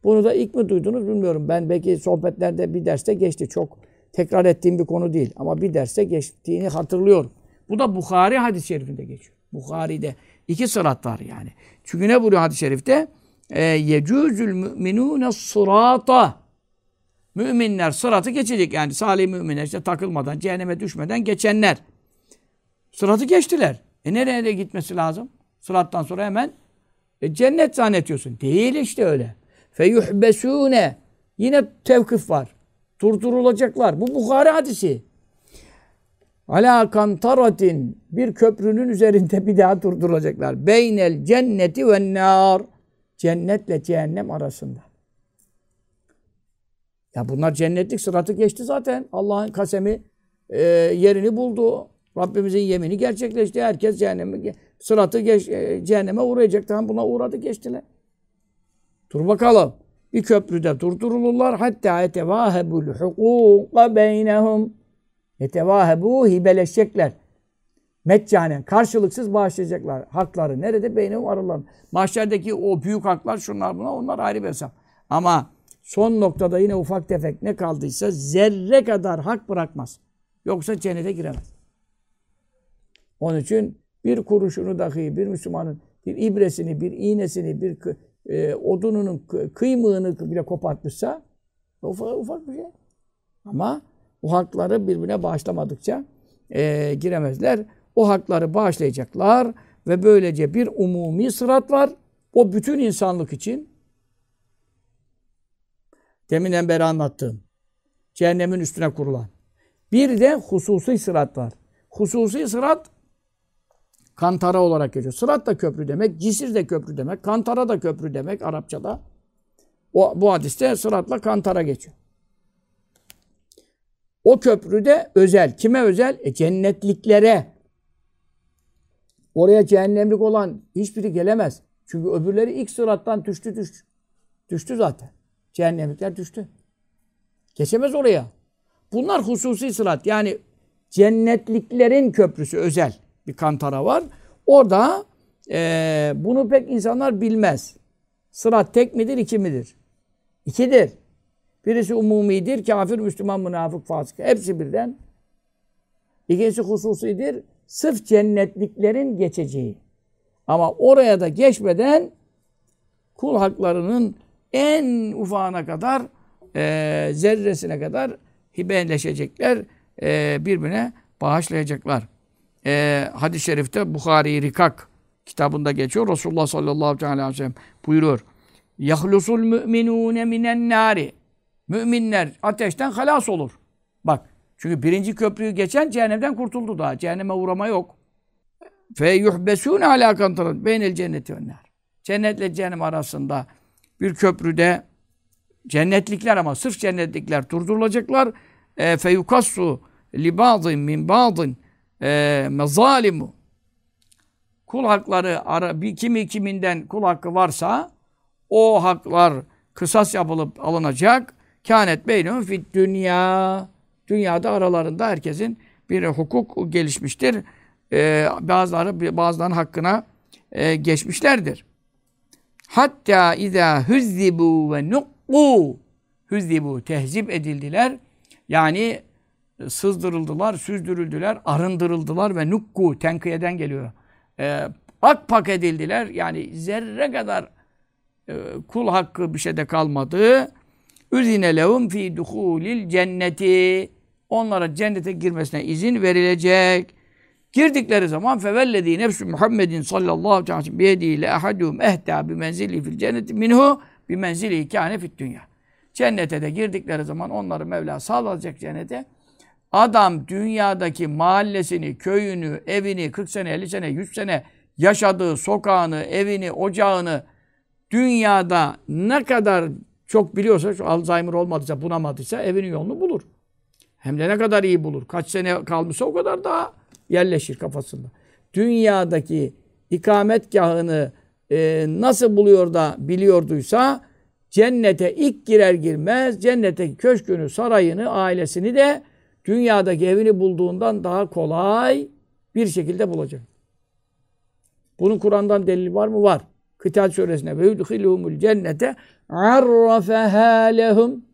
Bunu da ilk mi duydunuz bilmiyorum. Ben belki sohbetlerde bir derste geçti. Çok tekrar ettiğim bir konu değil. Ama bir derste geçtiğini hatırlıyorum. Bu da Bukhari hadis-i şerifinde geçiyor. Bukhari'de iki sırat var yani. Çünkü ne buyuruyor hadis-i şerifte? E, yecuzul müminune sırata. Müminler sıratı geçecek. Yani salih müminler işte takılmadan, cehenneme düşmeden geçenler. Sıratı geçtiler. E nereye gitmesi lazım? Sırattan sonra hemen e, cennet zannetiyorsun. Değil işte öyle. Feyuhbesûne. Yine tevkif var. Durdurulacaklar. Bu Bukhari hadisi. Ala kantaratin bir köprünün üzerinde bir daha durdurulacaklar. Beynel cenneti ve nar. Cennetle cehennem arasında. Ya bunlar cennetlik sıratı geçti zaten. Allah'ın kasemi e, yerini buldu. Rabbimizin yemini gerçekleşti. Herkes cehenneme, sıratı geç, e, cehenneme uğrayacak. Tamam buna uğradı geçtiler. Dur bakalım. Bir köprüde durdurulurlar. Hatta etevâhebul hukûka beynehum. Etevâhebu hibeleşecekler. Meccanen karşılıksız bağışlayacaklar. Hakları nerede? Beynehum aralarında. Mahşerdeki o büyük haklar şunlar buna onlar ayrı bir hesap. Ama son noktada yine ufak tefek ne kaldıysa zerre kadar hak bırakmaz. Yoksa cennete giremez. Onun için bir kuruşunu dahi bir Müslümanın bir ibresini, bir iğnesini, bir e, odununun kıymığını bile kopartmışsa ufak, ufak bir şey. Ama o hakları birbirine bağışlamadıkça e, giremezler. O hakları bağışlayacaklar ve böylece bir umumi sırat var. O bütün insanlık için deminden beri anlattığım cehennemin üstüne kurulan. Bir de hususi sırat var. Hususi sırat Kantara olarak geçiyor. Sırat da köprü demek, cisir de köprü demek, kantara da köprü demek Arapçada. O, bu hadiste sıratla kantara geçiyor. O köprü de özel. Kime özel? E, cennetliklere. Oraya cehennemlik olan hiçbiri gelemez. Çünkü öbürleri ilk sırattan düştü düştü. Düştü zaten. Cehennemlikler düştü. Geçemez oraya. Bunlar hususi sırat. Yani cennetliklerin köprüsü özel bir kantara var. Orada e, bunu pek insanlar bilmez. Sırat tek midir, iki midir? İkidir. Birisi umumidir, kafir, Müslüman, münafık, fasık. Hepsi birden. İkincisi hususidir. Sırf cennetliklerin geçeceği. Ama oraya da geçmeden kul haklarının en ufağına kadar e, zerresine kadar hibeleşecekler. E, birbirine bağışlayacaklar e, hadis-i şerifte Bukhari Rikak kitabında geçiyor. Resulullah sallallahu aleyhi ve sellem buyuruyor. Yahlusul müminune minen nari. Müminler ateşten halas olur. Bak çünkü birinci köprüyü geçen cehennemden kurtuldu daha. Cehenneme uğrama yok. Fe yuhbesûne alâ kantarın beynel cenneti ve. Cennetle cehennem arasında bir köprüde cennetlikler ama sırf cennetlikler durdurulacaklar. E, fe yukassu li ba'din min ba'din e, mezalimu kul hakları ara, bir kimi kiminden kul hakkı varsa o haklar kısas yapılıp alınacak. Kânet beynum fit dünya. Dünyada aralarında herkesin bir hukuk gelişmiştir. Ee, bazıları bazılarının hakkına e, geçmişlerdir. Hatta izâ hüzzibu ve nukku hüzzibu tehzip edildiler. Yani sızdırıldılar, süzdürüldüler, arındırıldılar ve nukku tenkiyeden geliyor. Ee, akpak edildiler. Yani zerre kadar e, kul hakkı bir şeyde kalmadı. Üzine lehum fi duhulil cenneti. Onlara cennete girmesine izin verilecek. Girdikleri zaman fevellezî nefsü Muhammedin sallallahu aleyhi ve biyediyle ahadum ehta bi menzili fil cenneti minhu bi menzili kâne fit dünya. Cennete de girdikleri zaman onları Mevla sağlayacak cennete. Adam dünyadaki mahallesini, köyünü, evini 40 sene, 50 sene, 100 sene yaşadığı sokağını, evini, ocağını dünyada ne kadar çok biliyorsa, şu Alzheimer olmadıysa, bunamadıysa evinin yolunu bulur. Hem de ne kadar iyi bulur. Kaç sene kalmışsa o kadar daha yerleşir kafasında. Dünyadaki ikametgahını e, nasıl buluyor da biliyorduysa cennete ilk girer girmez cennetteki köşkünü, sarayını, ailesini de dünyadaki evini bulduğundan daha kolay bir şekilde bulacak. Bunun Kur'an'dan delil var mı? Var. Kıtal suresine ve yudhilhumul cennete arrafeha lehum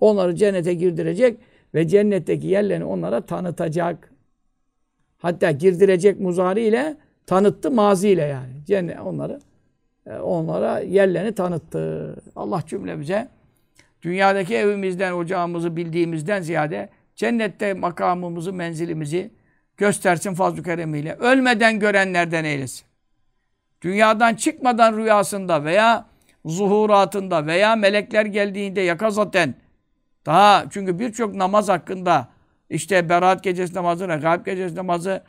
onları cennete girdirecek ve cennetteki yerlerini onlara tanıtacak. Hatta girdirecek muzari ile tanıttı mazi ile yani. Cennet onları e, onlara yerlerini tanıttı. Allah cümlemize dünyadaki evimizden, ocağımızı bildiğimizden ziyade cennette makamımızı, menzilimizi göstersin fazl-ı keremiyle. Ölmeden görenlerden eylesin. Dünyadan çıkmadan rüyasında veya zuhuratında veya melekler geldiğinde yakazaten daha çünkü birçok namaz hakkında işte Berat gecesi namazı, Regaib gecesi namazı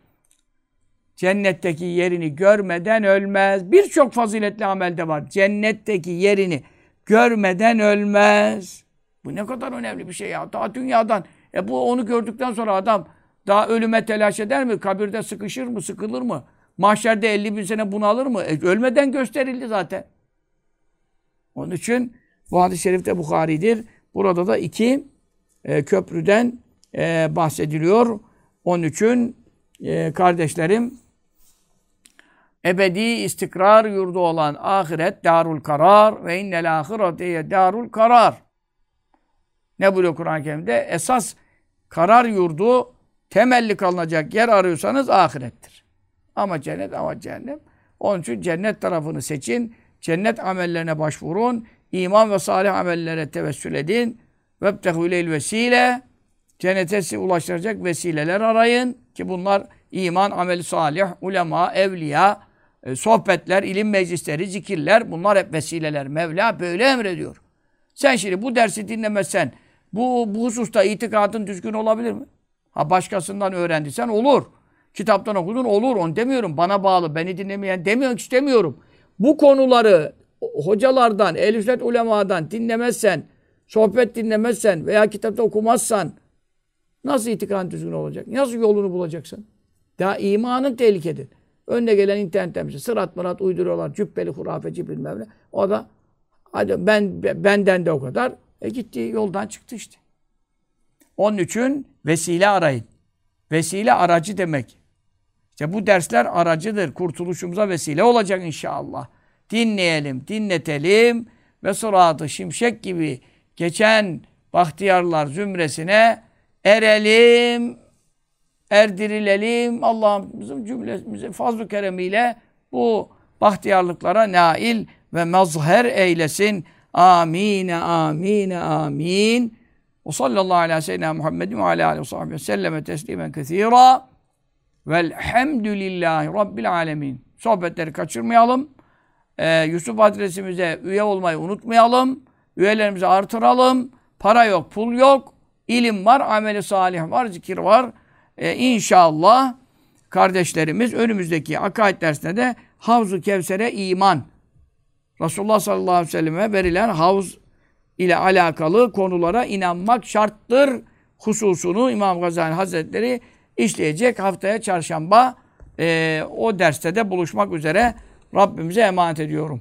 cennetteki yerini görmeden ölmez. Birçok faziletli amelde var. Cennetteki yerini görmeden ölmez. Bu ne kadar önemli bir şey ya. Daha dünyadan. E bu onu gördükten sonra adam daha ölüme telaş eder mi? Kabirde sıkışır mı? Sıkılır mı? Mahşerde 50 bin sene bunalır mı? E, ölmeden gösterildi zaten. Onun için bu hadis-i şerifte Bukhari'dir. Burada da iki e, köprüden e, bahsediliyor. Onun için e, kardeşlerim ebedi istikrar yurdu olan ahiret darul karar ve innel ahirete darul karar. Ne buyuruyor Kur'an-ı Kerim'de? Esas karar yurdu temelli kalınacak yer arıyorsanız ahirettir. Ama cennet ama cehennem. Onun için cennet tarafını seçin. Cennet amellerine başvurun. iman ve salih amellere tevessül edin. Vebtehu ileyl vesile. Cennete ulaştıracak vesileler arayın. Ki bunlar iman, ameli salih, ulema, evliya, e, sohbetler, ilim meclisleri, zikirler. Bunlar hep vesileler. Mevla böyle emrediyor. Sen şimdi bu dersi dinlemezsen bu, bu hususta itikadın düzgün olabilir mi? Ha başkasından öğrendiysen olur. Kitaptan okudun olur. Onu demiyorum. Bana bağlı. Beni dinlemeyen demiyorum istemiyorum. Bu konuları hocalardan, ehl ulemadan dinlemezsen, sohbet dinlemezsen veya kitapta okumazsan nasıl itikadın düzgün olacak? Nasıl yolunu bulacaksın? Daha imanın tehlikede. Önde gelen internetten bir şey. Sırat mırat uyduruyorlar. Cübbeli hurafeci bilmem ne. O da hadi ben benden de o kadar. E gitti yoldan çıktı işte. Onun için vesile arayın. Vesile aracı demek. İşte bu dersler aracıdır. Kurtuluşumuza vesile olacak inşallah. Dinleyelim, dinletelim ve sıratı şimşek gibi geçen bahtiyarlar zümresine erelim, erdirilelim. Allah'ımızın cümlemizi fazl-ı keremiyle bu bahtiyarlıklara nail ve mazher eylesin. Amine, amine, amin. Ve sallallahu ve sellem Muhammedin ve aleyhi ve sahbihi selleme teslimen kethira. Velhamdülillahi Rabbil alemin. Sohbetleri kaçırmayalım. Ee, Yusuf adresimize üye olmayı unutmayalım. Üyelerimizi artıralım. Para yok, pul yok. İlim var, ameli salih var, zikir var. Ee, inşallah kardeşlerimiz önümüzdeki akaid dersinde de Havzu Kevser'e iman. Resulullah sallallahu aleyhi ve selleme verilen havuz ile alakalı konulara inanmak şarttır hususunu İmam Gazali Hazretleri işleyecek. Haftaya çarşamba e, o derste de buluşmak üzere Rabbimize emanet ediyorum.